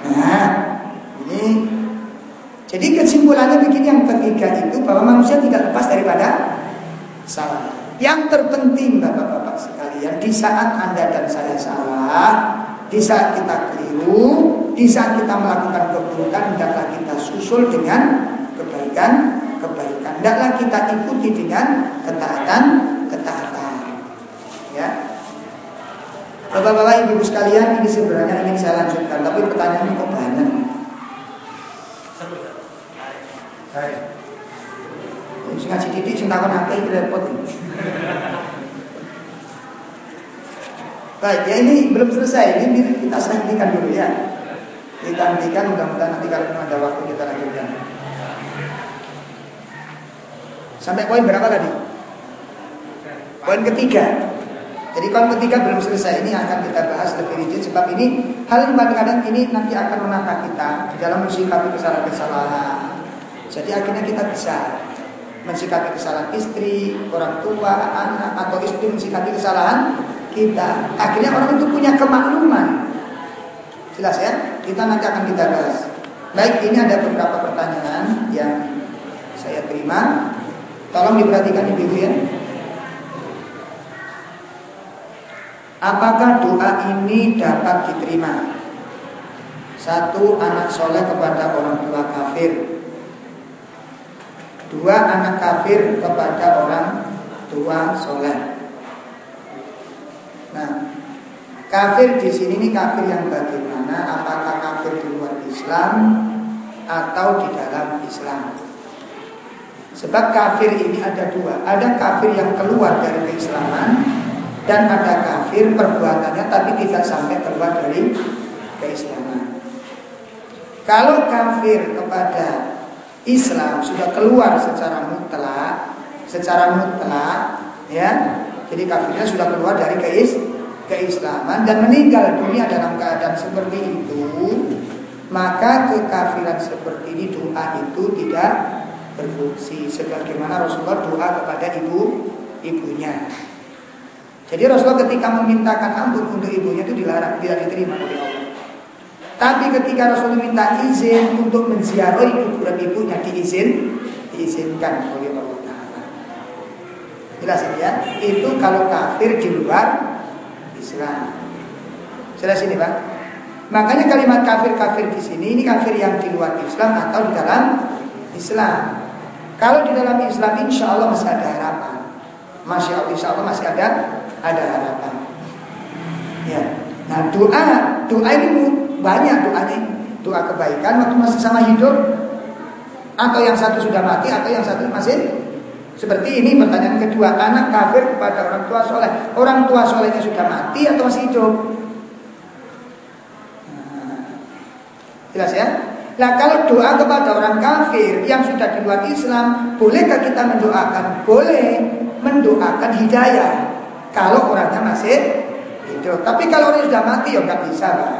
Nah, ini jadi kesimpulannya begini yang ketiga itu bahwa manusia tidak lepas daripada salah. Yang terpenting bapak-bapak sekalian di saat anda dan saya salah, di saat kita keliru, di saat kita melakukan keburukan, hendaklah kita susul dengan kebaikan, kebaikan. Hendaklah kita ikuti dengan ketaatan, ketaatan. Bapak-bapak, ibu-ibu sekalian, ini sebenarnya ingin saya lanjutkan, tapi pertanyaannya kok banyak. Saya. Sing ngaji titik sing takon akeh repot. Baik, ya ini belum selesai. Ini kita hentikan dulu ya. Kita hentikan mudah-mudahan nanti kalau ada waktu kita lanjutkan. Sampai poin berapa tadi? Poin ketiga. Jadi kalau ketiga belum selesai ini akan kita bahas lebih rinci sebab ini hal yang kadang-kadang ini nanti akan menata kita di dalam mensikapi kesalahan-kesalahan. Jadi akhirnya kita bisa mensikapi kesalahan istri, orang tua, anak atau istri mensikapi kesalahan kita. Akhirnya orang itu punya kemakluman. Jelas ya? Kita nanti akan kita bahas. Baik, ini ada beberapa pertanyaan yang saya terima. Tolong diperhatikan ibu ya. Apakah doa ini dapat diterima? Satu anak soleh kepada orang tua kafir. Dua anak kafir kepada orang tua soleh. Nah, kafir di sini ini kafir yang bagaimana? Apakah kafir di luar Islam atau di dalam Islam? Sebab kafir ini ada dua. Ada kafir yang keluar dari keislaman dan ada kafir perbuatannya tapi tidak sampai keluar dari keislaman. Kalau kafir kepada Islam sudah keluar secara mutlak, secara mutlak, ya, jadi kafirnya sudah keluar dari keis, keislaman dan meninggal dunia dalam keadaan seperti itu, maka kekafiran seperti ini doa itu tidak berfungsi sebagaimana Rasulullah doa kepada ibu ibunya. Jadi Rasulullah ketika memintakan ampun untuk ibunya itu dilarang, tidak diterima oleh Allah. Tapi ketika Rasulullah minta izin untuk menziarahi kuburan ibunya diizin, diizinkan oleh Allah Taala. Jelas ya? Itu kalau kafir di luar Islam. Jelas ini Pak? Makanya kalimat kafir-kafir di sini ini kafir yang di luar Islam atau di dalam Islam. Kalau di dalam Islam insya Allah masih ada harapan. Masya Allah insya Allah masih ada ada harapan. Ya. Nah doa, doa ini banyak doanya. Doa kebaikan waktu masih sama hidup atau yang satu sudah mati atau yang satu masih seperti ini pertanyaan kedua anak kafir kepada orang tua soleh orang tua solehnya sudah mati atau masih hidup nah, jelas ya Nah kalau doa kepada orang kafir yang sudah di luar Islam Bolehkah kita mendoakan? Boleh mendoakan hidayah kalau orangnya masih hidup. Tapi kalau orangnya sudah mati ya nggak bisa lah.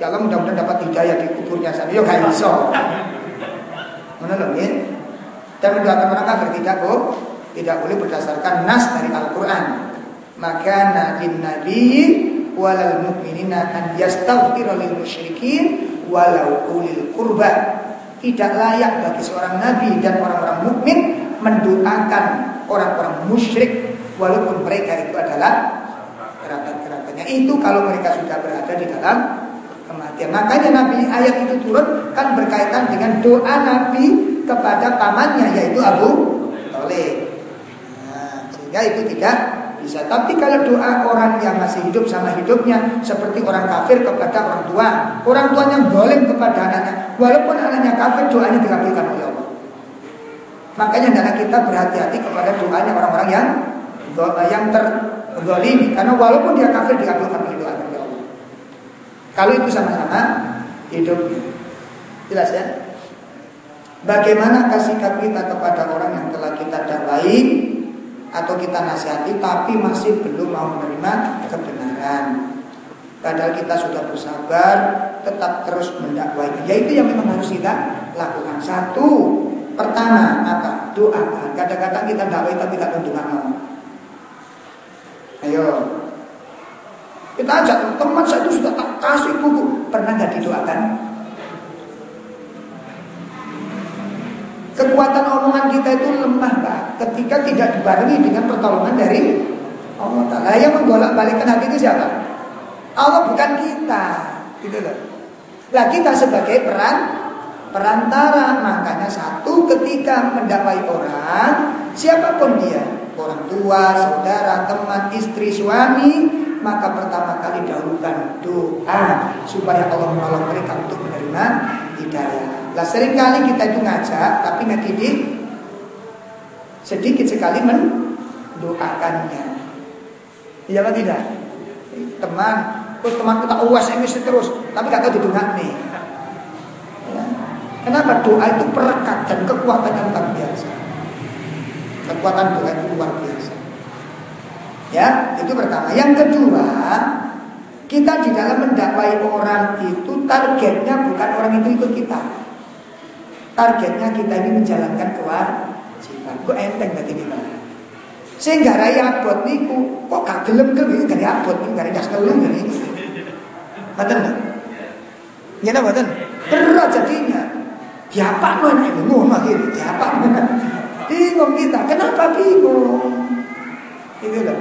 Ya Allah mudah-mudahan dapat hidayah di kuburnya sana. Ya nggak bisa. Menolongin. Dan mendoakan orang kafir tidak bu, tidak boleh berdasarkan nas dari Al-Quran. Maka nabi nabi walal mu'minina an yastaghfira lil musyrikin walau ulil kurba. Tidak layak bagi seorang nabi dan orang-orang mukmin mendoakan orang-orang musyrik walaupun mereka itu adalah kerabat-kerabatnya. Itu kalau mereka sudah berada di dalam kematian. Makanya Nabi ayat itu turun kan berkaitan dengan doa Nabi kepada pamannya yaitu Abu Toleh. Nah, sehingga itu tidak bisa. Tapi kalau doa orang yang masih hidup sama hidupnya seperti orang kafir kepada orang tua, orang tuanya boleh kepada anaknya, walaupun anaknya kafir doanya dikabulkan oleh Allah. Makanya anak kita berhati-hati kepada doanya orang-orang yang yang terzolimi karena walaupun dia kafir dikabulkan oleh doa dari Allah. Kalau itu sama-sama hidupnya. Jelas ya? Bagaimana kasih kita kepada orang yang telah kita dakwai atau kita nasihati tapi masih belum mau menerima kebenaran. Padahal kita sudah bersabar, tetap terus mendakwai. Yaitu yang memang harus kita lakukan. Satu, pertama apa? Doa. Kadang-kadang kita dakwai tapi tidak mendoakan. Ayo. Kita ajak teman saya itu sudah tak kasih buku. Pernah nggak didoakan? Kekuatan omongan kita itu lemah pak ketika tidak dibarengi dengan pertolongan dari Allah Taala. Yang membolak balikkan hati itu siapa? Allah bukan kita, gitu loh. Lah kita sebagai peran perantara makanya satu ketika mendakwai orang siapa pun dia orang tua, saudara, teman, istri, suami, maka pertama kali dahulukan doa supaya Allah menolong mereka untuk menerima hidayah. Lah sering kali kita itu ngajak tapi nggak didik sedikit sekali mendoakannya. Iya apa tidak? Teman, terus teman kita uas emisi terus, tapi gak tahu didengar nih. Ya. Kenapa doa itu perekat dan kekuatannya luar biasa. Kekuatan doa itu luar biasa. Ya, itu pertama. Yang kedua, kita di dalam mendakwai orang itu targetnya bukan orang itu ikut kita. Targetnya kita ini menjalankan kewajiban. Kok enteng tadi kita. Sehingga raya abot niku kok gak gelem gelem dari abot niku dari das ngelung dari ini. Betul enggak? Ya betul. Berat jadinya. Diapa mana itu ngono akhirnya diapa Bingung kita. Kenapa bingung? Itu loh.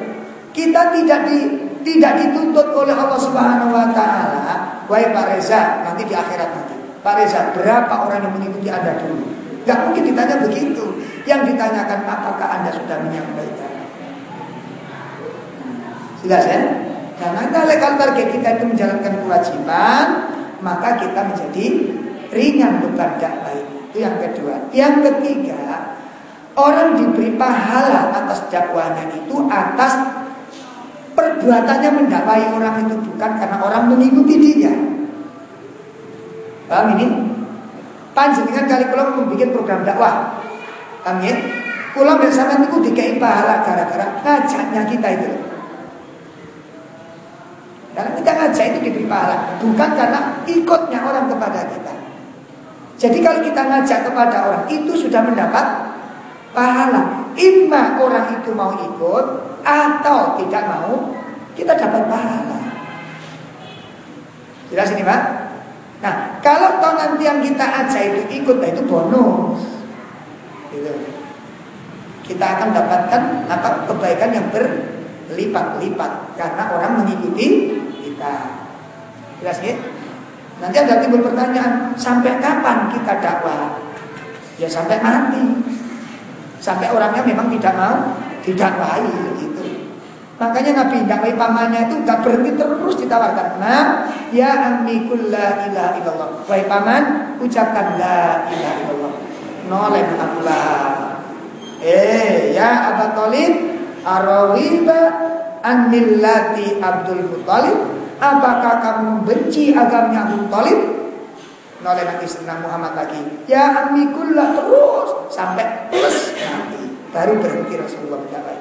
Kita tidak di tidak dituntut oleh Allah Subhanahu wa taala. Wahai Pak Reza, nanti di akhirat nanti. Pak Reza, berapa orang yang mengikuti Anda dulu? Gak mungkin ditanya begitu. Yang ditanyakan apakah Anda sudah menyampaikan? Jelas ya? Nah, nanti kalau target kita itu menjalankan kewajiban, maka kita menjadi ringan beban dakwah itu. yang kedua. Yang ketiga, orang diberi pahala atas dakwahnya itu atas perbuatannya mendakwai orang itu bukan karena orang mengikuti dia. Paham ini? Panjenengan kali kalau membuat program dakwah. Paham ya? Kula bersama itu dikai pahala gara-gara ngajaknya kita itu. Karena kita ngajak itu diberi pahala bukan karena ikutnya orang kepada kita. Jadi kalau kita ngajak kepada orang itu sudah mendapat pahala. Imma orang itu mau ikut atau tidak mau, kita dapat pahala. Jelas ini Pak? Nah, kalau toh nanti yang kita ajak itu ikut, nah itu bonus. Gitu. Kita akan dapatkan apa kebaikan yang berlipat-lipat karena orang mengikuti kita. Jelas ya? Nanti ada timbul pertanyaan, sampai kapan kita dakwah? Ya sampai mati. Sampai orangnya memang tidak mau didakwahi gitu. Makanya Nabi dakwai pamannya itu gak berhenti terus ditawarkan. Nah, ya ammi la ilaha illallah. Wahai paman, ucapkan la ilaha illallah. Noleh akulah. Eh, ya Aba Talib, arawiba an millati Abdul Muttalib. Apakah kamu benci agamanya Abdul Talib? Noleh nanti senang Muhammad lagi. Ya ammi terus sampai plus nanti baru berhenti Rasulullah mendakwai.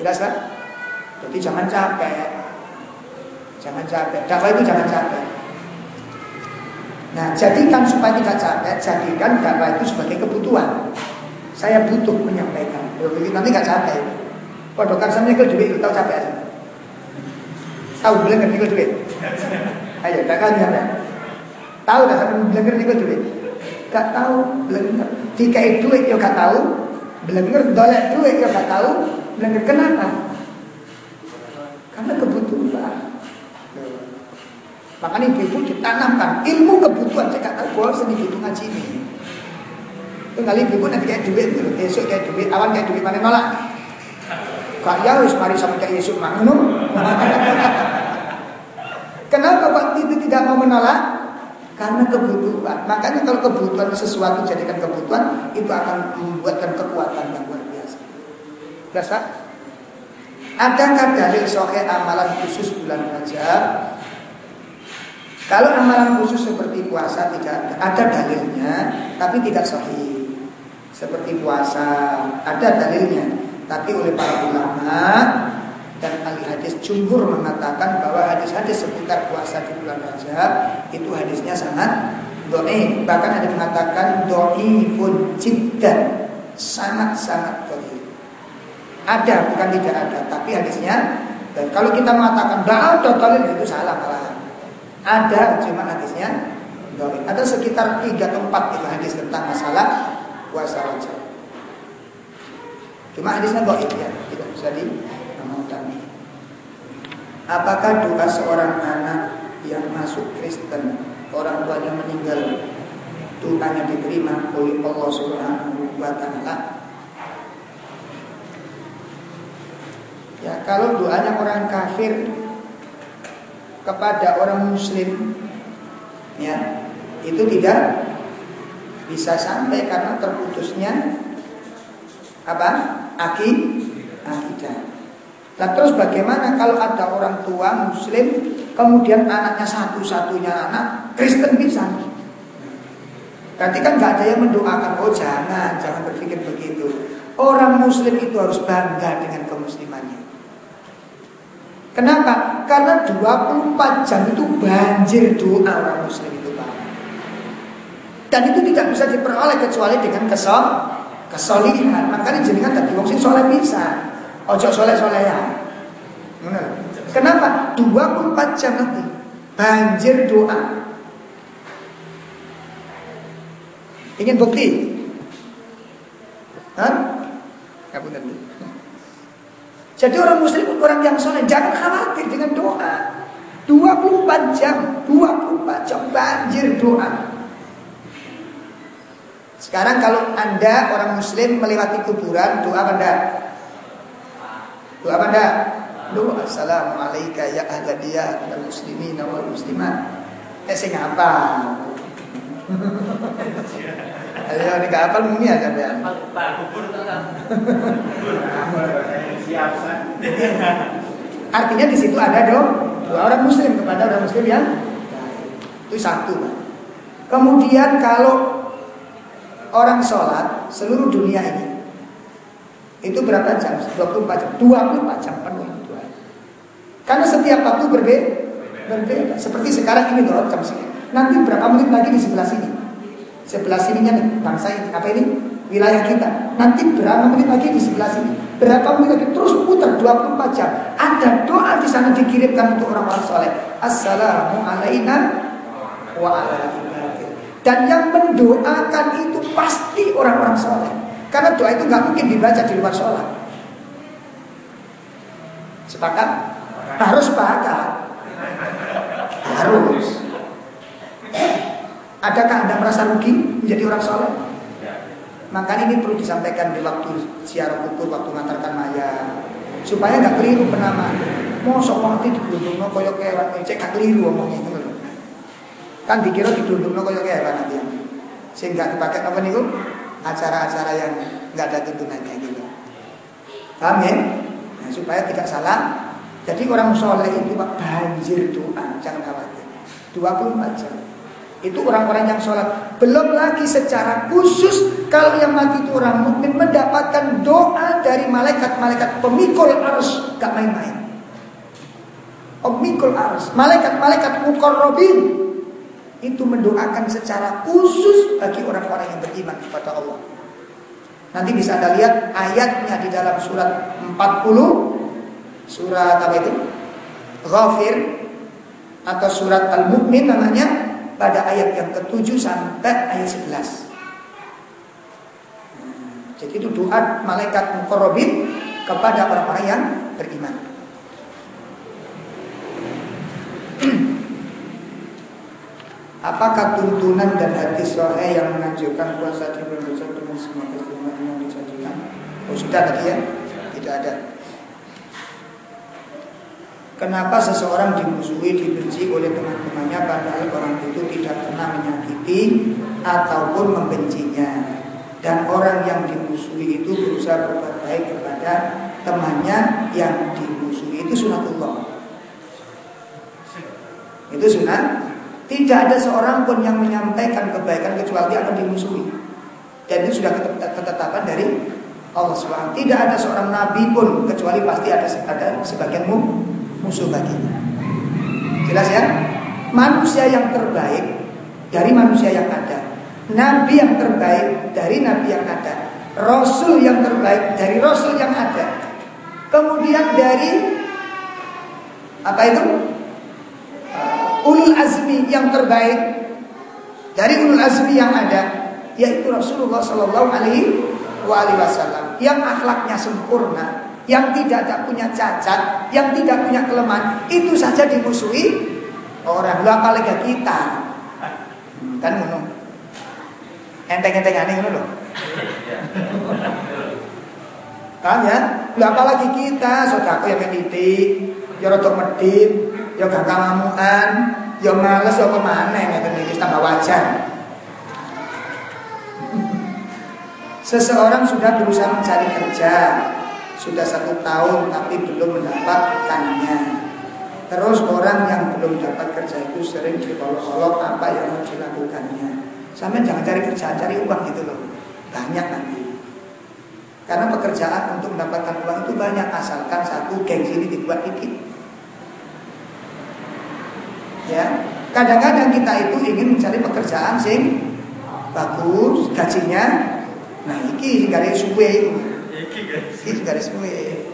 Jelas kan? Jadi jangan capek. Jangan capek. Dakwah itu jangan capek. Nah, jadikan supaya tidak capek, jadikan dakwah itu sebagai kebutuhan. Saya butuh menyampaikan. Nanti nggak capek. Waduh, kan saya nyekel duit, tahu capek. Tahu kan nyekel duit? Ayo, kan ya. Tahu dah sampai bilang kan nyekel duit? Gak tahu, bilang Dikai duit ya gak tahu, Belenger dolek duit ya gak tahu, belenger kenapa? Karena kebutuhan. Makanya ibu ditanamkan ilmu kebutuhan. Saya gak tahu seni itu ngaji ini. Itu kali ibu nanti kayak duit, besok kayak duit, awan kayak duit mana nolak. Kak ya wis mari sama kayak Yesus mangunum. Kenapa Pak itu tidak mau menolak? Karena kebutuhan. Makanya kalau kebutuhan sesuatu jadikan kebutuhan, itu akan membuatkan kekuatan yang luar biasa. Biasa? Adakah dalil sohe amalan khusus bulan Rajab? Kalau amalan khusus seperti puasa tidak ada, ada dalilnya, tapi tidak sahih. Seperti puasa ada dalilnya, tapi oleh para ulama dan ahli hadis. Jumhur mengatakan bahwa hadis-hadis seputar puasa di bulan Rajab itu hadisnya sangat doi bahkan ada mengatakan doi pun jiddan sangat-sangat doi ada bukan tidak ada tapi hadisnya. Dan kalau kita mengatakan tidak ada itu salah malah ada cuma hadisnya doi ada sekitar tiga atau empat itu hadis tentang masalah puasa Rajab. Cuma hadisnya doi ya tidak bisa di Apakah doa seorang anak yang masuk Kristen, orang tuanya meninggal, doanya diterima oleh Allah Subhanahu wa taala? Ya, kalau doanya orang kafir kepada orang muslim ya, itu tidak bisa sampai karena terputusnya apa? Akid akidah. Nah terus bagaimana kalau ada orang tua muslim Kemudian anaknya satu-satunya anak Kristen bisa Berarti kan gak ada yang mendoakan Oh jangan, jangan berpikir begitu Orang muslim itu harus bangga dengan kemuslimannya. Kenapa? Karena 24 jam itu banjir doa orang muslim itu Pak. Dan itu tidak bisa diperoleh kecuali dengan kesol, kesolihan. Makanya jenengan tadi wong sing soleh bisa. Ojo soleh-soleh ya. Kenapa? 24 jam nanti banjir doa. Ingin bukti? Hah? Jadi orang muslim orang yang soleh jangan khawatir dengan doa. 24 jam, 24 jam banjir doa. Sekarang kalau Anda orang muslim melewati kuburan, doa enggak? Doa apa enggak? Doa Assalamualaikum ya ahladiyah dan muslimin wal muslimat. Eh sing apa? Ayo ini kapal mumi ya. Pak kubur Artinya di situ ada dong dua orang muslim kepada orang muslim yang itu satu. Kemudian kalau orang sholat seluruh dunia ini itu berapa jam? 24 jam. 24 jam penuh itu. Karena setiap waktu berbeda. Berbeda. Seperti sekarang ini loh jam segini. Nanti berapa menit lagi di sebelah sini? Sebelah sininya nih, bangsa ini. Apa ini? Wilayah kita. Nanti berapa menit lagi di sebelah sini? Berapa menit lagi? Terus putar 24 jam. Ada doa di sana dikirimkan untuk orang-orang soleh. Assalamualaikum wa Dan yang mendoakan itu pasti orang-orang soleh. Karena doa itu nggak mungkin dibaca di luar sholat. Sepakat? Harus sepakat. Harus. Adakah Anda merasa rugi menjadi orang soleh? Maka ini perlu disampaikan di waktu siaran kubur, waktu mengantarkan mayat. Supaya nggak keliru penamaan. Mosok mati digelundungno kaya kewan, cek gak keliru omongnya itu loh. Kan dikira digelundungno kaya kewan nanti. Sehingga dipakai apa nih Acara-acara yang nggak ada tuntunannya gitu. Paham ya? Nah, supaya tidak salah. Jadi orang soleh itu banjir doa, jangan khawatir. 24 jam. Itu orang-orang yang sholat. Belum lagi secara khusus kalau yang mati itu orang mukmin mendapatkan doa dari malaikat-malaikat pemikul arus, gak main-main. Pemikul arus, malaikat-malaikat mukorrobin itu mendoakan secara khusus bagi orang-orang yang beriman kepada Allah. Nanti bisa Anda lihat ayatnya di dalam surat 40 surat apa itu? Ghafir atau surat Al-Mu'min namanya pada ayat yang ke-7 sampai ayat 11. Jadi itu doa malaikat mukorobin kepada orang-orang yang beriman. Apakah tuntunan dan hadis sahih yang menganjurkan puasa di bulan Rajab dengan semua keistimewaan yang disajikan? Oh sudah tadi ya, tidak ada. Kenapa seseorang dimusuhi, dibenci oleh teman-temannya padahal orang itu tidak pernah menyakiti ataupun membencinya. Dan orang yang dimusuhi itu berusaha berbuat baik kepada temannya yang dimusuhi. Itu sunatullah. Itu sunat. Tidak ada seorang pun yang menyampaikan kebaikan kecuali akan dimusuhi. Dan itu sudah ketetapan dari Allah SWT. Tidak ada seorang nabi pun kecuali pasti ada ada sebagian musuh baginya. Jelas ya? Manusia yang terbaik dari manusia yang ada. Nabi yang terbaik dari nabi yang ada. Rasul yang terbaik dari rasul yang ada. Kemudian dari apa itu? Ulul azmi yang terbaik dari ulul azmi yang ada yaitu Rasulullah Shallallahu Alaihi Wasallam yang akhlaknya sempurna, yang tidak ada punya cacat, yang tidak punya kelemahan, itu saja dimusuhi orang. Lu apalagi kita. Kan ngono. Enteng-enteng aneh ngono loh. Kan ya? Lu apalagi kita, saudaraku yang titik, ya rada medit, ya gak kamamuan, ya males ya ke mana ngeten iki tambah wajar. Seseorang sudah berusaha mencari kerja, sudah satu tahun tapi belum mendapatkannya. Terus orang yang belum dapat kerja itu sering diolok-olok apa yang harus dilakukannya. Sampai jangan cari kerja, cari uang gitu loh. Banyak nanti. Karena pekerjaan untuk mendapatkan uang itu banyak asalkan satu gengsi ini dibuat dikit. Ya, kadang-kadang kita itu ingin mencari pekerjaan sing bagus, gajinya nah iki garis suwe iki garis suwe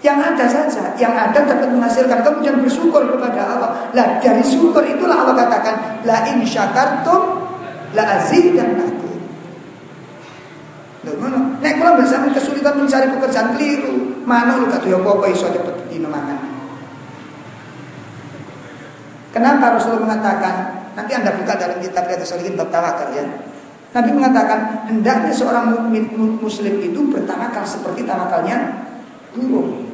yang ada saja, yang ada dapat menghasilkan kemudian bersyukur kepada Allah. Lah dari syukur itulah Allah katakan la in syakartum la azidannakum. Ngono. Nek kula bersama kesulitan mencari pekerjaan keliru, mana lu kata apa-apa iso cepet dino mangan. Kenapa Rasulullah mengatakan nanti Anda buka dalam kitab Riyadhus Shalihin bab tawakal ya. Nabi mengatakan hendaknya seorang mukmin muslim itu bertawakal seperti tawakalnya burung.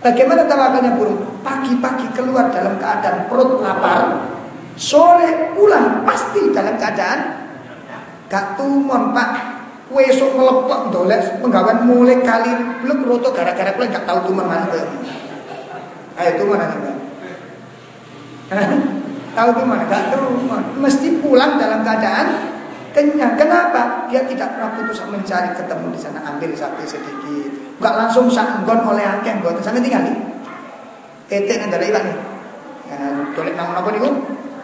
Bagaimana tawakalnya burung? Pagi-pagi keluar dalam keadaan perut lapar, sore pulang pasti dalam keadaan gak tumon pak. Kue sok melepok dolek penggawan mulai kali belum roto gara-gara kue gak tahu tumon mana kue. Ayo tumon aja mbak. tahu tumon gak tumon. Mesti pulang dalam keadaan kenyang. Kenapa? Dia tidak pernah putus mencari ketemu di sana ambil satu sedikit Enggak langsung sanggon oleh akeh mboten sampe tinggal nih. Etek nang dalem nih. Dolek nang napa niku?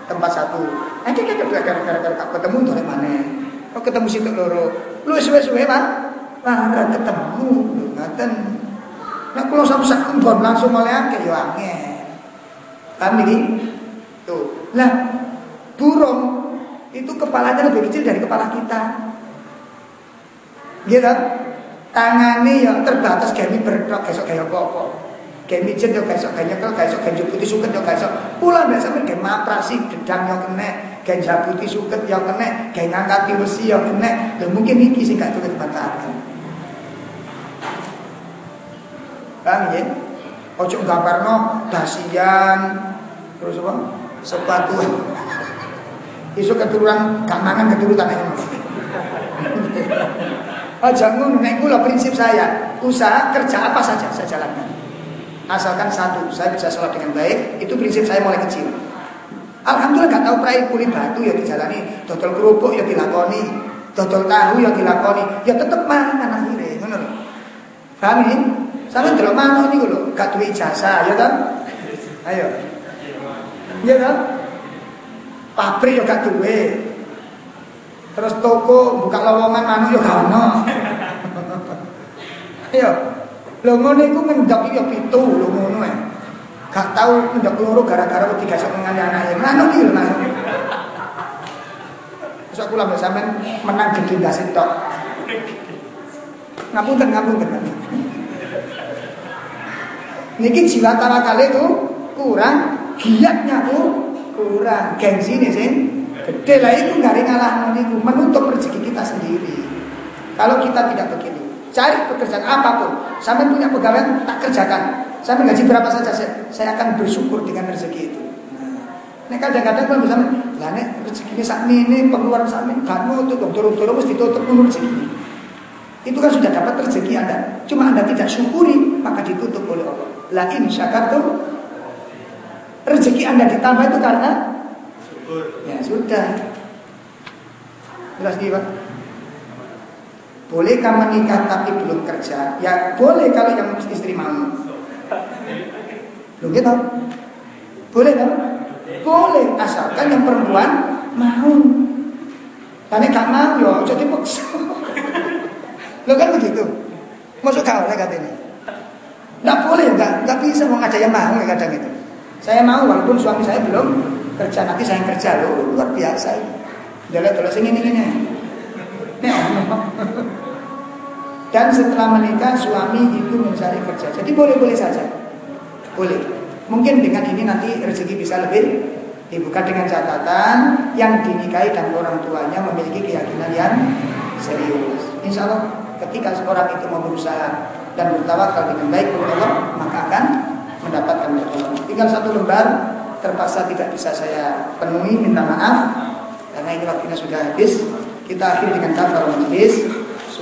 Tempat satu. Nanti kita gara-gara ketemu dolek mana? Oh ketemu situ loro. Lu suwe-suwe, Pak. Lah ketemu ngaten. Nek kula sampe sanggon langsung oleh akeh yo angel. Paham iki? Tuh. Lah burung itu kepalanya lebih kecil dari kepala kita. Gitu tangane ya terbatas gami bertok besok kayak apa-apa. Kayak mijen yo besok kayak nyekel, kayak putih suket yo besok. Pulang biasa men kayak maprasi gedang yo kena, kayak jabuti suket yo kena, kayak ngangkat besi yo kena. Dan mungkin iki sih gak tulis bataran. Paham ya? Ojo gambarno dasian terus apa? Sepatu. Isu keturunan gak mangan keturunan ini. Aja ngono nek kula prinsip saya, usaha kerja apa saja saya jalankan. Asalkan satu, saya bisa sholat dengan baik, itu prinsip saya mulai kecil. Alhamdulillah gak tahu prai kuli batu ya dijalani, dodol kerupuk ya dilakoni, dodol tahu ya dilakoni, ya tetep mangan akhirnya, ngono lho. Paham ini? Sama delok manuk niku lho, gak duwe jasa, ya kan? Ayo. Ya kan? Pabrik ya gak duwe, Terus toko buka lowongan manuk yo gak ono. Iya. Lho ngono iku ngendok yo pitu lho ngono. Gak tau ngendok loro gara-gara wedi gasok ngali anake. Manuk iki lho manuk. Besok kula mbek sampean menang gede ndak tok. Ngapunten ngapunten. Niki jiwa tawakal itu kurang, giatnya tuh kurang, gengsi nih sih Gede lah itu nggak ngalah itu menutup rezeki kita sendiri. Kalau kita tidak begitu, cari pekerjaan apa pun, sampai punya pegawai tak kerjakan, sampai gaji berapa saja saya, saya akan bersyukur dengan rezeki itu. Nah, kadang-kadang kalau misalnya, lah nek rezeki ini saat ini pengeluaran saat ini gak mau tutup, turun-turun mesti tutup menurut rezeki ini. Itu kan sudah dapat rezeki Anda. Cuma Anda tidak syukuri, maka ditutup oleh Allah. La in syakartum rezeki Anda ditambah itu karena Ya sudah. Jelas Pak? Bolehkah menikah tapi belum kerja? Ya boleh kalau yang istri mau. Belum gitu? Boleh kan? Boleh asalkan yang perempuan mau. Tapi gak mau ya jadi paksa. Lo kan begitu. Masuk kau lah katanya. Nggak boleh, nggak, nggak bisa mau ada yang mau kadang itu. Saya mau walaupun suami saya belum kerja nanti saya kerja loh luar biasa Dalam terus ini ini dan setelah menikah suami itu mencari kerja. Jadi boleh boleh saja. Boleh. Mungkin dengan ini nanti rezeki bisa lebih dibuka dengan catatan yang dinikahi dan orang tuanya memiliki keyakinan yang serius. Insya Allah ketika seorang itu mau berusaha dan bertawakal dengan baik kepada Allah maka akan mendapatkan pertolongan. Tinggal satu lembar terpaksa tidak bisa saya penuhi minta maaf. Karena ini waktunya sudah habis. Kita akhiri dengan kafar majlis